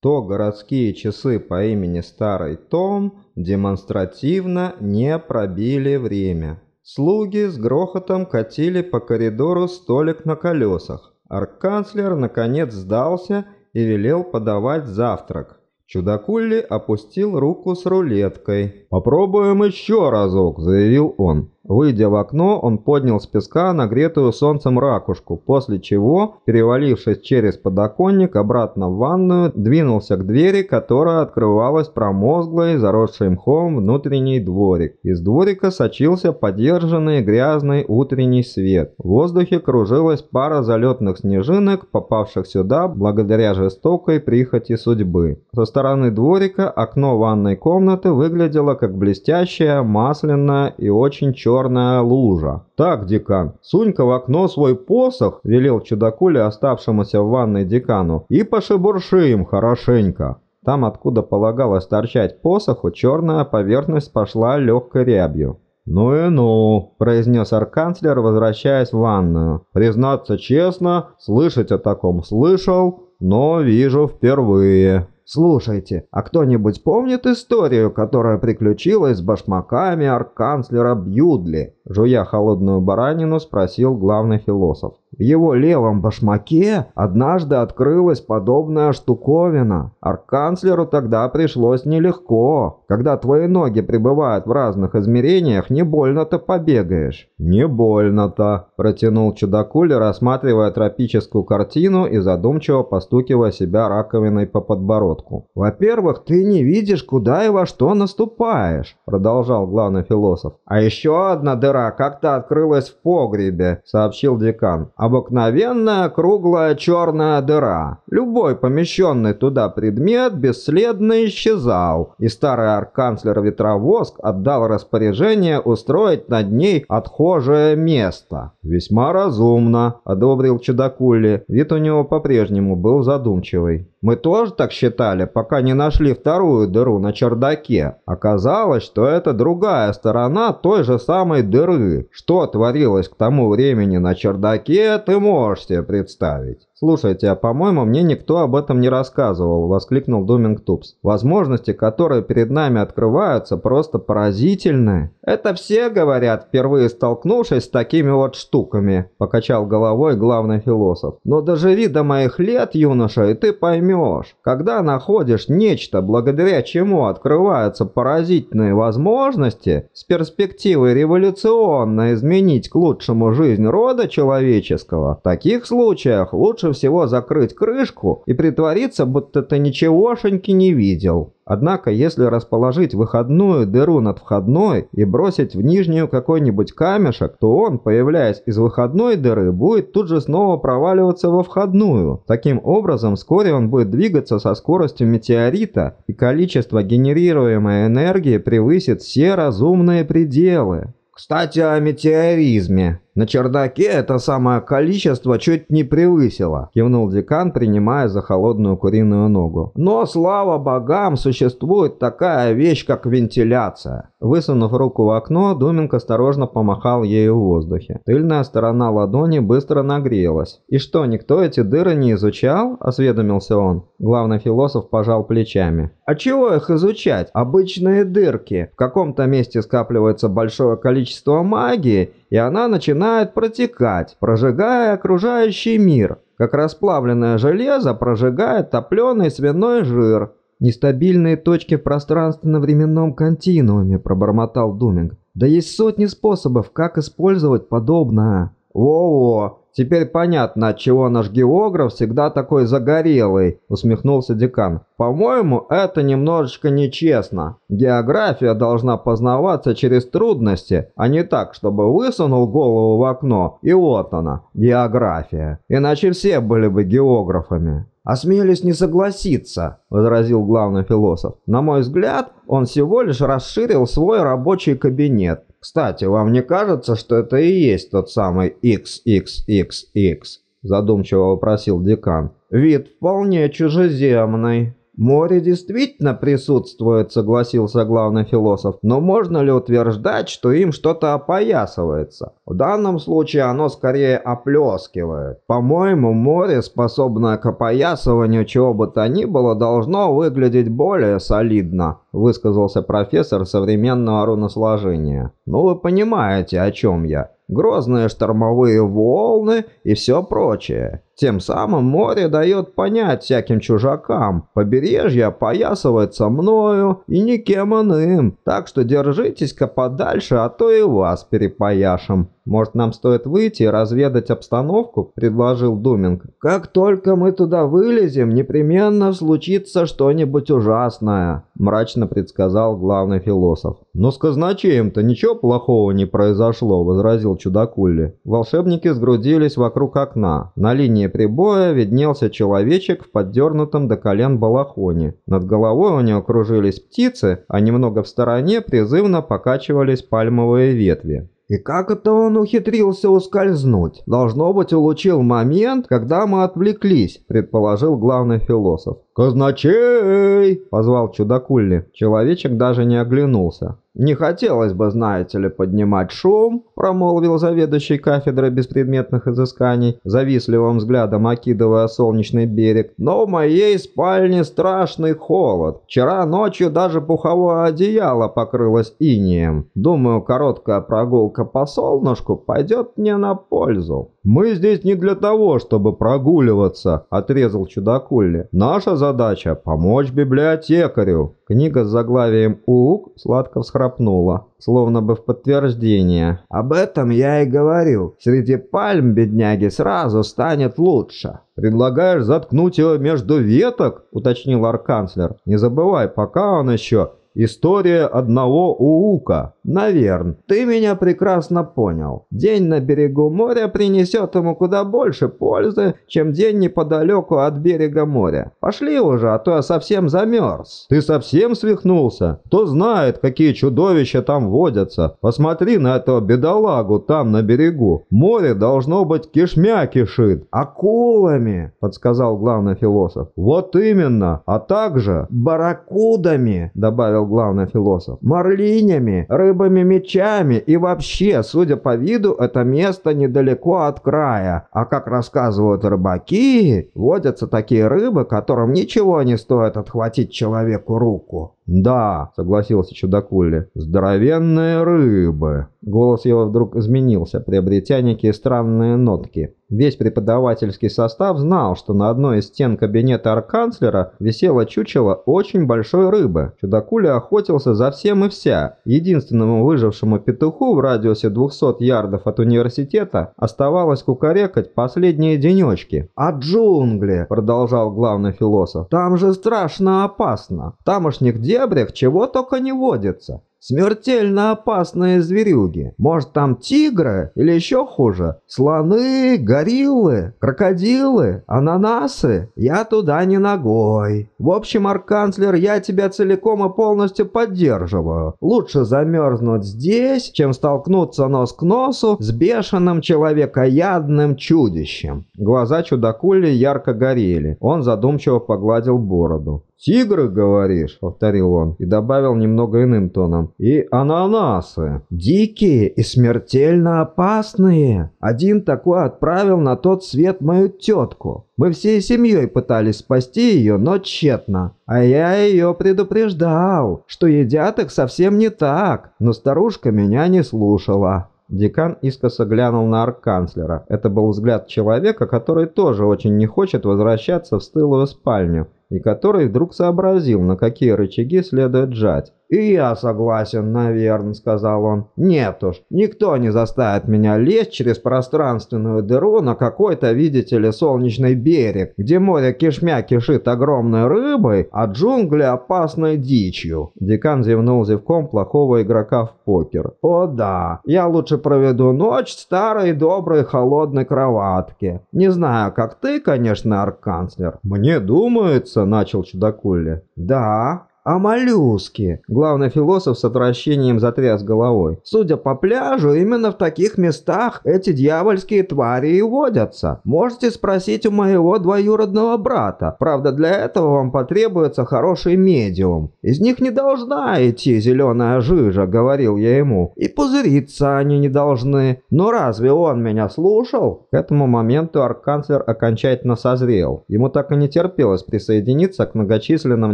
То городские часы по имени Старый Том демонстративно не пробили время. Слуги с грохотом катили по коридору столик на колесах. Арканцлер наконец сдался и велел подавать завтрак. Чудакулли опустил руку с рулеткой. «Попробуем еще разок», — заявил он. Выйдя в окно, он поднял с песка нагретую солнцем ракушку, после чего, перевалившись через подоконник обратно в ванную, двинулся к двери, которая открывалась промозглой, заросшей мхом внутренний дворик. Из дворика сочился подержанный грязный утренний свет. В воздухе кружилась пара залетных снежинок, попавших сюда благодаря жестокой прихоти судьбы. Со стороны дворика окно ванной комнаты выглядело как блестящая, масляная и очень черная лужа. «Так, декан, сунь-ка в окно свой посох», – велел чудакуле оставшемуся в ванной декану, – «и пошебурши им хорошенько». Там, откуда полагалось торчать посоху, черная поверхность пошла легкой рябью. «Ну и ну», – произнес арканцлер, возвращаясь в ванную. «Признаться честно, слышать о таком слышал, но вижу впервые». «Слушайте, а кто-нибудь помнит историю, которая приключилась с башмаками арканцлера Бьюдли?» Жуя холодную баранину, спросил главный философ. В его левом башмаке однажды открылась подобная штуковина. Арканцлеру тогда пришлось нелегко. Когда твои ноги пребывают в разных измерениях, не больно-то побегаешь. «Не больно-то», – протянул чудакуля, рассматривая тропическую картину и задумчиво постукивая себя раковиной по подбородку. «Во-первых, ты не видишь, куда и во что наступаешь», – продолжал главный философ. «А еще одна дыра как-то открылась в погребе», – сообщил декан. Обыкновенная круглая черная дыра. Любой помещенный туда предмет бесследно исчезал, и старый арканцлер Ветровоск отдал распоряжение устроить над ней отхожее место. «Весьма разумно», — одобрил Чудакули. Вид у него по-прежнему был задумчивый. Мы тоже так считали, пока не нашли вторую дыру на чердаке. Оказалось, что это другая сторона той же самой дыры. Что творилось к тому времени на чердаке, ты можешь себе представить. «Слушайте, а по-моему, мне никто об этом не рассказывал», – воскликнул Думинг Тупс. «Возможности, которые перед нами открываются, просто поразительны». «Это все говорят, впервые столкнувшись с такими вот штуками», – покачал головой главный философ. «Но доживи до моих лет, юноша, и ты поймешь. Когда находишь нечто, благодаря чему открываются поразительные возможности, с перспективой революционно изменить к лучшему жизнь рода человеческого, в таких случаях лучше всего закрыть крышку и притвориться, будто ты ничегошеньки не видел. Однако, если расположить выходную дыру над входной и бросить в нижнюю какой-нибудь камешек, то он, появляясь из выходной дыры, будет тут же снова проваливаться во входную. Таким образом, вскоре он будет двигаться со скоростью метеорита, и количество генерируемой энергии превысит все разумные пределы. Кстати, о метеоризме. На чердаке это самое количество чуть не превысило, кивнул декан, принимая за холодную куриную ногу. Но, слава богам, существует такая вещь, как вентиляция. Высунув руку в окно, Думинг осторожно помахал ею в воздухе. Тыльная сторона ладони быстро нагрелась. «И что, никто эти дыры не изучал?» – осведомился он. Главный философ пожал плечами. «А чего их изучать? Обычные дырки. В каком-то месте скапливается большое количество магии, и она начинает протекать, прожигая окружающий мир, как расплавленное железо прожигает топленый свиной жир. «Нестабильные точки в пространственно-временном континууме», – пробормотал Думинг. «Да есть сотни способов, как использовать подобное». «Во-во, теперь понятно, отчего наш географ всегда такой загорелый», усмехнулся декан. «По-моему, это немножечко нечестно. География должна познаваться через трудности, а не так, чтобы высунул голову в окно, и вот она, география. Иначе все были бы географами». «Осмелюсь не согласиться», – возразил главный философ. «На мой взгляд, он всего лишь расширил свой рабочий кабинет. Кстати, вам не кажется, что это и есть тот самый XXXX?» Задумчиво вопросил декан. «Вид вполне чужеземный». «Море действительно присутствует», — согласился главный философ, «но можно ли утверждать, что им что-то опоясывается? В данном случае оно скорее оплескивает. По-моему, море, способное к опоясыванию чего бы то ни было, должно выглядеть более солидно», — высказался профессор современного руносложения. «Ну вы понимаете, о чем я грозные штормовые волны и все прочее. Тем самым море дает понять всяким чужакам, побережье опоясывается мною и никем иным, так что держитесь-ка подальше, а то и вас перепояшем. «Может, нам стоит выйти и разведать обстановку?» – предложил Думинг. «Как только мы туда вылезем, непременно случится что-нибудь ужасное», – мрачно предсказал главный философ. «Но с казначеем-то ничего плохого не произошло», – возразил чудакулли. Волшебники сгрудились вокруг окна. На линии прибоя виднелся человечек в поддернутом до колен балахоне. Над головой у него кружились птицы, а немного в стороне призывно покачивались пальмовые ветви. И как это он ухитрился ускользнуть? Должно быть, улучил момент, когда мы отвлеклись, предположил главный философ. «Казначей!» – позвал чудакулли. Человечек даже не оглянулся. «Не хотелось бы, знаете ли, поднимать шум», – промолвил заведующий кафедрой беспредметных изысканий, завистливым взглядом окидывая солнечный берег. «Но в моей спальне страшный холод. Вчера ночью даже пуховое одеяло покрылось инеем. Думаю, короткая прогулка по солнышку пойдет мне на пользу». «Мы здесь не для того, чтобы прогуливаться», – отрезал чудакулли. «Наша задача – помочь библиотекарю». Книга с заглавием «УУК» сладко всхрапнула, словно бы в подтверждение. «Об этом я и говорю. Среди пальм, бедняги, сразу станет лучше». «Предлагаешь заткнуть его между веток?» – уточнил арканцлер. «Не забывай, пока он еще История одного уука. Наверн, ты меня прекрасно понял. День на берегу моря принесет ему куда больше пользы, чем день неподалеку от берега моря. Пошли уже, а то я совсем замерз. Ты совсем свихнулся? Кто знает, какие чудовища там водятся. Посмотри на этого бедолагу там на берегу. Море должно быть кишмя кишит. Акулами, подсказал главный философ. Вот именно, а также барракудами, добавил главный философ. Марлинями, рыбами-мечами и вообще, судя по виду, это место недалеко от края. А как рассказывают рыбаки, водятся такие рыбы, которым ничего не стоит отхватить человеку руку. «Да», — согласился чудакули, — «здоровенные рыбы». Голос его вдруг изменился, приобретя некие странные нотки. Весь преподавательский состав знал, что на одной из стен кабинета арканцлера висело чучело очень большой рыбы. Чудакули охотился за всем и вся. Единственному выжившему петуху в радиусе 200 ярдов от университета оставалось кукарекать последние денечки. «А джунгли?» – продолжал главный философ. «Там же страшно опасно. Тамошних дебрях чего только не водится. Смертельно опасные зверюги. Может там тигры или еще хуже. Слоны, гориллы, крокодилы, ананасы. Я туда не ногой. В общем, арканцлер, я тебя целиком и полностью поддерживаю. Лучше замерзнуть здесь, чем столкнуться нос к носу с бешеным человекоядным чудищем. Глаза чудакули ярко горели. Он задумчиво погладил бороду. «Тигры, говоришь?» — повторил он и добавил немного иным тоном. «И ананасы». «Дикие и смертельно опасные. Один такой отправил на тот свет мою тетку. Мы всей семьей пытались спасти ее, но тщетно. А я ее предупреждал, что едят их совсем не так, но старушка меня не слушала». Декан искоса глянул на арканцлера. Это был взгляд человека, который тоже очень не хочет возвращаться в стылую спальню и который вдруг сообразил, на какие рычаги следует жать. «И я согласен, наверное», — сказал он. «Нет уж, никто не заставит меня лезть через пространственную дыру на какой-то, видите ли, солнечный берег, где море кишмя кишит огромной рыбой, а джунгли опасной дичью». Декан зевнул зевком плохого игрока в покер. «О да, я лучше проведу ночь в старой доброй холодной кроватке. Не знаю, как ты, конечно, арканцлер». «Мне думается», — начал чудакули. «Да, а моллюски? Главный философ с отвращением затряс головой. Судя по пляжу, именно в таких местах эти дьявольские твари и водятся. Можете спросить у моего двоюродного брата. Правда, для этого вам потребуется хороший медиум. Из них не должна идти зеленая жижа, говорил я ему. И пузыриться они не должны. Но разве он меня слушал? К этому моменту арканцлер окончательно созрел. Ему так и не терпелось присоединиться к многочисленным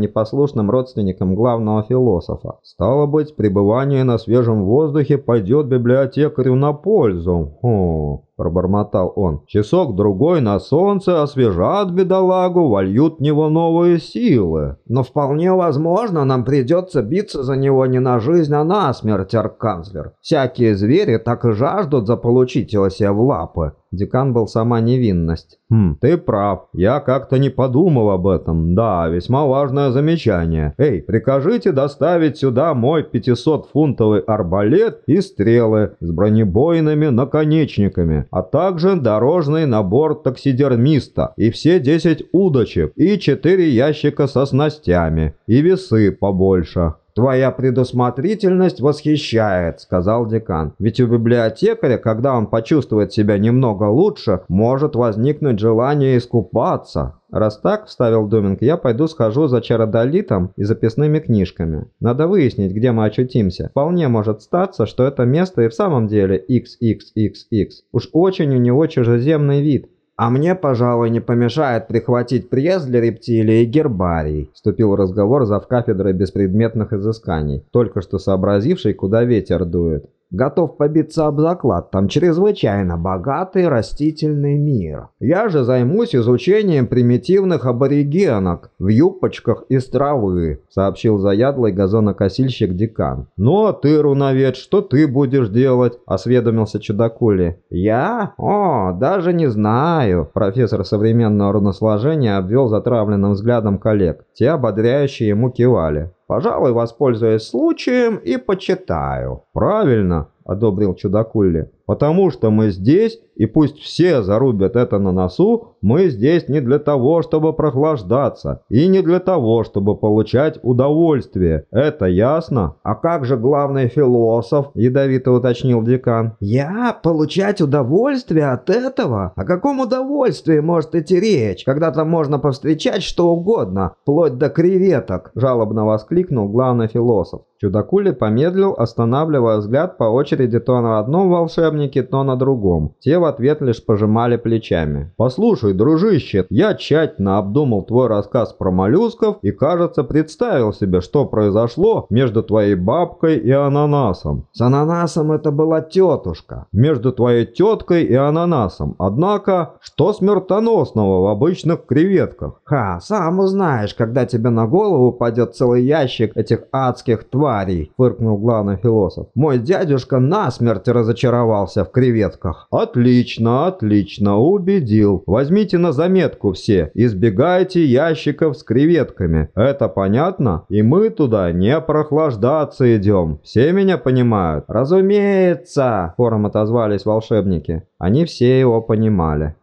непослушным родственникам родственником главного философа. Стало быть, пребывание на свежем воздухе пойдет библиотекарю на пользу. Хм пробормотал он. «Часок-другой на солнце освежат бедолагу, вольют в него новые силы». «Но вполне возможно, нам придется биться за него не на жизнь, а на смерть, арканцлер. Всякие звери так и жаждут заполучить его себе в лапы». Декан был сама невинность. «Хм, ты прав. Я как-то не подумал об этом. Да, весьма важное замечание. Эй, прикажите доставить сюда мой 500-фунтовый арбалет и стрелы с бронебойными наконечниками а также дорожный набор таксидермиста и все 10 удочек и 4 ящика со снастями и весы побольше. «Твоя предусмотрительность восхищает», — сказал декан. «Ведь у библиотекаря, когда он почувствует себя немного лучше, может возникнуть желание искупаться». «Раз так», — вставил Доминг, — «я пойду схожу за чародолитом и записными книжками. Надо выяснить, где мы очутимся. Вполне может статься, что это место и в самом деле XXXX. Уж очень у него чужеземный вид». «А мне, пожалуй, не помешает прихватить пресс для рептилии и гербарий», вступил разговор зав кафедрой беспредметных изысканий, только что сообразивший, куда ветер дует. Готов побиться об заклад, там чрезвычайно богатый растительный мир. Я же займусь изучением примитивных аборигенок в юбочках из травы, сообщил заядлый газонокосильщик декан. Ну а ты, руновед, что ты будешь делать? осведомился чудакули. Я? О, даже не знаю. Профессор современного руносложения обвел затравленным взглядом коллег. Те ободряющие ему кивали. Пожалуй, воспользуясь случаем и почитаю. Правильно, одобрил чудакулли. Потому что мы здесь, и пусть все зарубят это на носу, мы здесь не для того, чтобы прохлаждаться, и не для того, чтобы получать удовольствие. Это ясно? А как же главный философ? Ядовито уточнил декан. Я? Получать удовольствие от этого? О каком удовольствии может идти речь, когда там можно повстречать что угодно, вплоть до креветок? Жалобно воскликнул главный философ. Чудакули помедлил, останавливая взгляд по очереди то на одном волшебнике, то на другом. Те в ответ лишь пожимали плечами. «Послушай, дружище, я тщательно обдумал твой рассказ про моллюсков и, кажется, представил себе, что произошло между твоей бабкой и ананасом». «С ананасом это была тетушка». «Между твоей теткой и ананасом. Однако, что смертоносного в обычных креветках?» «Ха, сам узнаешь, когда тебе на голову упадет целый ящик этих адских тварей тварей!» – фыркнул главный философ. «Мой дядюшка насмерть разочаровался в креветках». «Отлично, отлично, убедил. Возьмите на заметку все, избегайте ящиков с креветками. Это понятно? И мы туда не прохлаждаться идем. Все меня понимают?» «Разумеется!» – хором отозвались волшебники. Они все его понимали.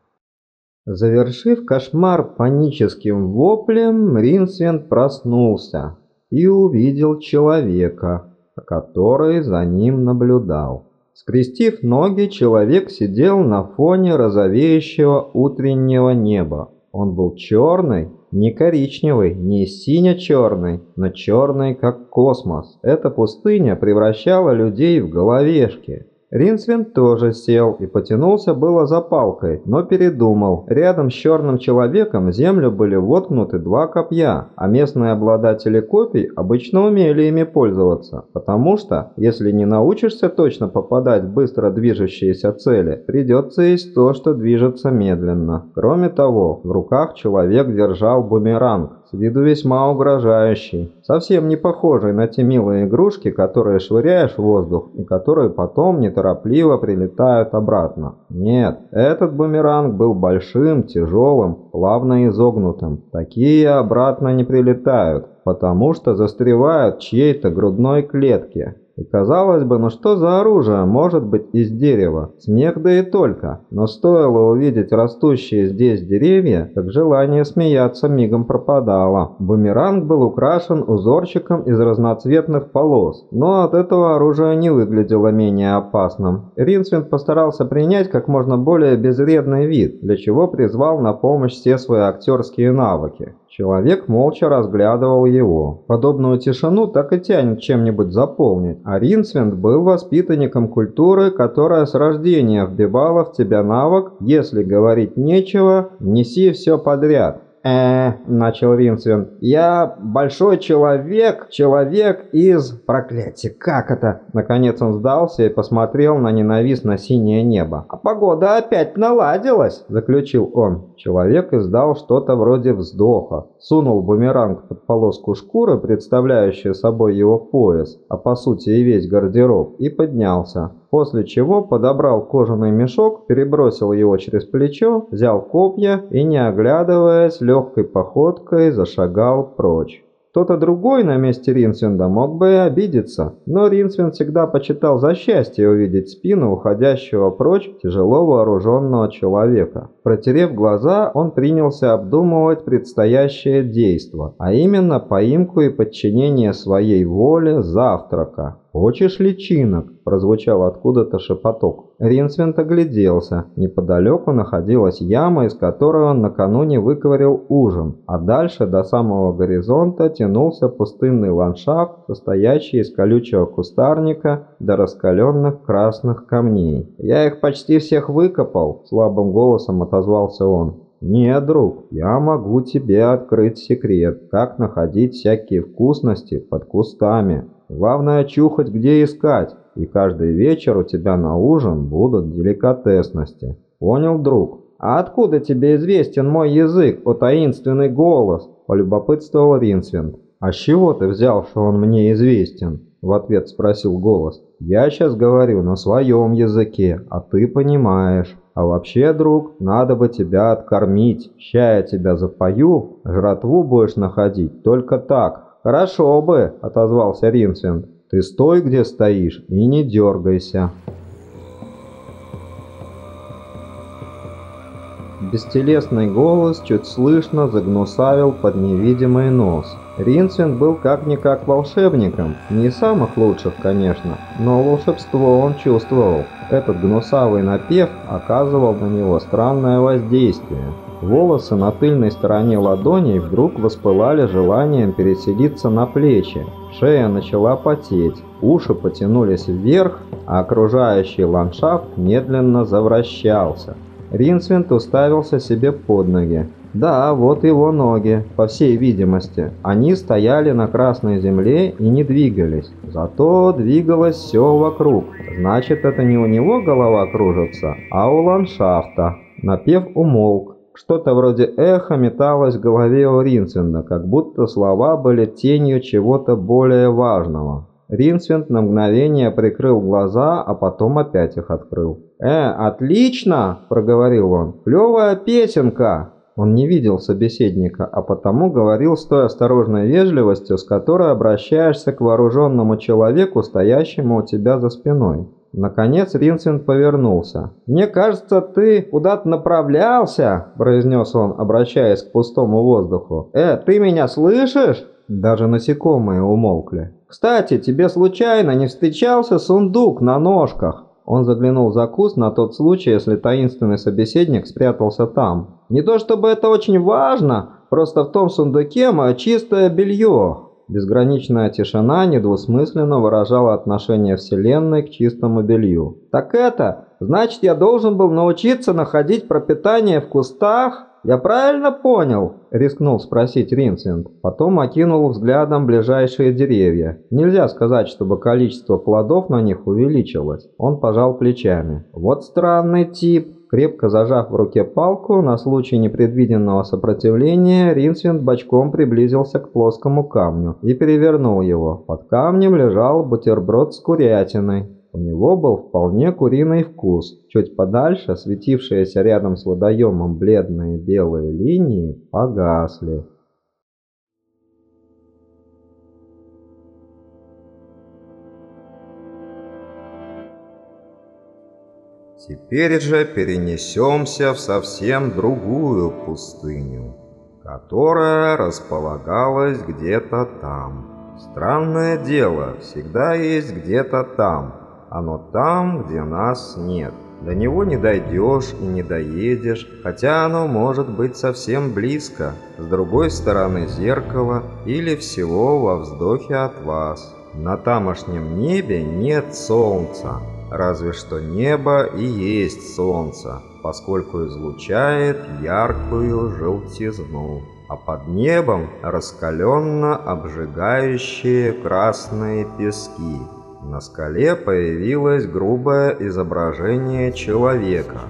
Завершив кошмар паническим воплем, Ринсвен проснулся и увидел человека, который за ним наблюдал. Скрестив ноги, человек сидел на фоне розовеющего утреннего неба. Он был черный, не коричневый, не сине-черный, но черный, как космос. Эта пустыня превращала людей в головешки. Ринсвин тоже сел и потянулся было за палкой, но передумал. Рядом с черным человеком в землю были воткнуты два копья, а местные обладатели копий обычно умели ими пользоваться, потому что, если не научишься точно попадать в быстро движущиеся цели, придется есть то, что движется медленно. Кроме того, в руках человек держал бумеранг, с виду весьма угрожающий, совсем не похожий на те милые игрушки, которые швыряешь в воздух и которые потом неторопливо прилетают обратно. Нет, этот бумеранг был большим, тяжелым, плавно изогнутым. Такие обратно не прилетают, потому что застревают чьей-то грудной клетке. И казалось бы, ну что за оружие может быть из дерева? Смех да и только. Но стоило увидеть растущие здесь деревья, как желание смеяться мигом пропадало. Бумеранг был украшен узорчиком из разноцветных полос, но от этого оружие не выглядело менее опасным. Ринсвин постарался принять как можно более безвредный вид, для чего призвал на помощь все свои актерские навыки. Человек молча разглядывал его. Подобную тишину так и тянет чем-нибудь заполнить. А Ринсвинд был воспитанником культуры, которая с рождения вбивала в тебя навык «если говорить нечего, неси все подряд» э начал Ринсвин. «Я большой человек, человек из...» «Проклятие, как это?» Наконец он сдался и посмотрел на ненавистно синее небо. «А погода опять наладилась!» Заключил он. Человек издал что-то вроде вздоха. Сунул бумеранг под полоску шкуры, представляющую собой его пояс, а по сути и весь гардероб, и поднялся после чего подобрал кожаный мешок, перебросил его через плечо, взял копья и, не оглядываясь, легкой походкой зашагал прочь. Кто-то другой на месте Ринсвинда мог бы и обидеться, но Ринсвинд всегда почитал за счастье увидеть спину уходящего прочь тяжело вооруженного человека. Протерев глаза, он принялся обдумывать предстоящее действо, а именно поимку и подчинение своей воле завтрака. «Хочешь личинок?» – прозвучал откуда-то шепоток. Ринсвинд огляделся. Неподалеку находилась яма, из которой он накануне выковырял ужин, а дальше до самого горизонта тянулся пустынный ландшафт, состоящий из колючего кустарника до раскаленных красных камней. «Я их почти всех выкопал», – слабым голосом отозвался он. «Нет, друг, я могу тебе открыть секрет, как находить всякие вкусности под кустами. Главное чухать, где искать, и каждый вечер у тебя на ужин будут деликатесности. Понял, друг? А откуда тебе известен мой язык, о таинственный голос? Полюбопытствовал Ринсвинд. А с чего ты взял, что он мне известен? В ответ спросил голос. Я сейчас говорю на своем языке, а ты понимаешь. А вообще, друг, надо бы тебя откормить. Ща я тебя запою, жратву будешь находить только так, «Хорошо бы», — отозвался Ринсвинд. «Ты стой, где стоишь, и не дергайся». Бестелесный голос чуть слышно загнусавил под невидимый нос. Ринсвинд был как-никак волшебником, не самых лучших, конечно, но волшебство он чувствовал. Этот гнусавый напев оказывал на него странное воздействие. Волосы на тыльной стороне ладоней вдруг воспылали желанием переселиться на плечи. Шея начала потеть, уши потянулись вверх, а окружающий ландшафт медленно завращался. Ринсвинд уставился себе под ноги. Да, вот его ноги, по всей видимости. Они стояли на красной земле и не двигались. Зато двигалось все вокруг. Значит, это не у него голова кружится, а у ландшафта. Напев умолк. Что-то вроде эха металось в голове у Ринсвинда, как будто слова были тенью чего-то более важного. Ринсвинд на мгновение прикрыл глаза, а потом опять их открыл. «Э, отлично!» – проговорил он. «Клевая песенка!» Он не видел собеседника, а потому говорил с той осторожной вежливостью, с которой обращаешься к вооруженному человеку, стоящему у тебя за спиной. Наконец Ринсвинд повернулся. «Мне кажется, ты куда-то направлялся», – произнес он, обращаясь к пустому воздуху. «Э, ты меня слышишь?» Даже насекомые умолкли. «Кстати, тебе случайно не встречался сундук на ножках?» Он заглянул за куст на тот случай, если таинственный собеседник спрятался там. «Не то чтобы это очень важно, просто в том сундуке мое чистое белье. Безграничная тишина недвусмысленно выражала отношение Вселенной к чистому белью. «Так это, значит, я должен был научиться находить пропитание в кустах?» «Я правильно понял?» – рискнул спросить Ринсент. Потом окинул взглядом ближайшие деревья. Нельзя сказать, чтобы количество плодов на них увеличилось. Он пожал плечами. «Вот странный тип. Крепко зажав в руке палку, на случай непредвиденного сопротивления, Ринсвинд бочком приблизился к плоскому камню и перевернул его. Под камнем лежал бутерброд с курятиной. У него был вполне куриный вкус. Чуть подальше, светившиеся рядом с водоемом бледные белые линии, погасли. Теперь же перенесемся в совсем другую пустыню, которая располагалась где-то там. Странное дело, всегда есть где-то там. Оно там, где нас нет. До него не дойдешь и не доедешь, хотя оно может быть совсем близко, с другой стороны зеркала или всего во вздохе от вас. На тамошнем небе нет солнца, разве что небо и есть солнце, поскольку излучает яркую желтизну, а под небом раскаленно обжигающие красные пески. На скале появилось грубое изображение человека.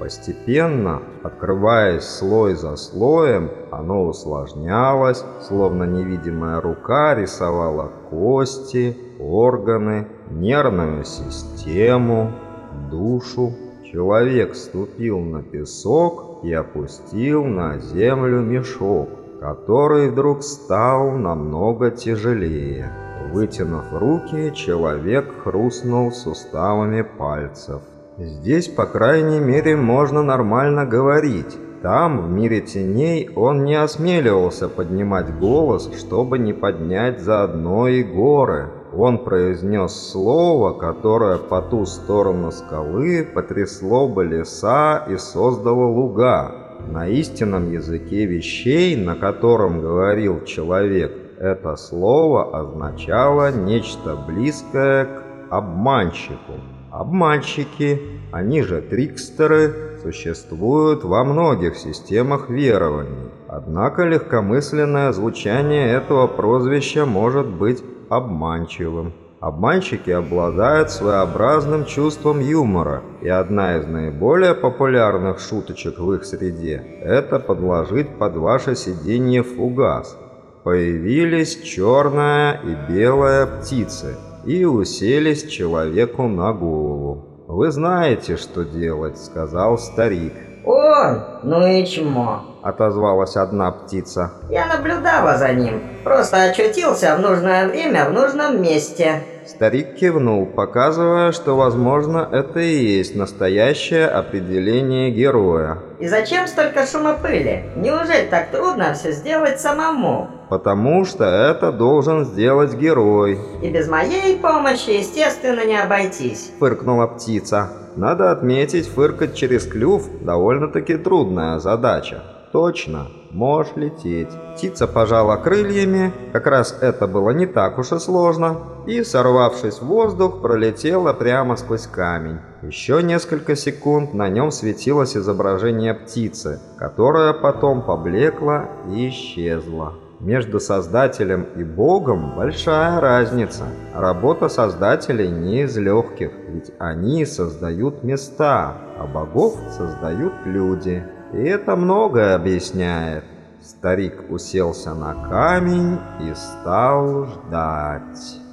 Постепенно, открываясь слой за слоем, оно усложнялось, словно невидимая рука рисовала кости, органы, нервную систему, душу. Человек ступил на песок и опустил на землю мешок. который вдруг стал намного тяжелее. Вытянув руки, человек хрустнул суставами пальцев. Здесь, по крайней мере, можно нормально говорить. Там, в мире теней, он не осмеливался поднимать голос, чтобы не поднять заодно и горы. Он произнес слово, которое по ту сторону скалы потрясло бы леса и создало луга. На истинном языке вещей, на котором говорил человек, это слово означало нечто близкое к обманщику. Обманщики, они же трикстеры, существуют во многих системах верований. Однако легкомысленное звучание этого прозвища может быть обманчивым. Обманщики обладают своеобразным чувством юмора, и одна из наиболее популярных шуточек в их среде – это подложить под ваше сиденье фугас. Появились черная и белая птицы и уселись человеку на голову. «Вы знаете, что делать», – сказал старик. «О, ну и чмо!» – отозвалась одна птица. «Я наблюдала за ним. Просто очутился в нужное время в нужном месте». Старик кивнул, показывая, что, возможно, это и есть настоящее определение героя. «И зачем столько шума пыли? Неужели так трудно все сделать самому?» «Потому что это должен сделать герой». «И без моей помощи, естественно, не обойтись», — фыркнула птица. Надо отметить, фыркать через клюв довольно-таки трудная задача. Точно, можешь лететь. Птица пожала крыльями, как раз это было не так уж и сложно, и, сорвавшись в воздух, пролетела прямо сквозь камень. Еще несколько секунд на нем светилось изображение птицы, которая потом поблекла и исчезла. Между Создателем и Богом большая разница. Работа Создателей не из легких, ведь они создают места, а богов создают люди. И это многое объясняет. Старик уселся на камень и стал ждать.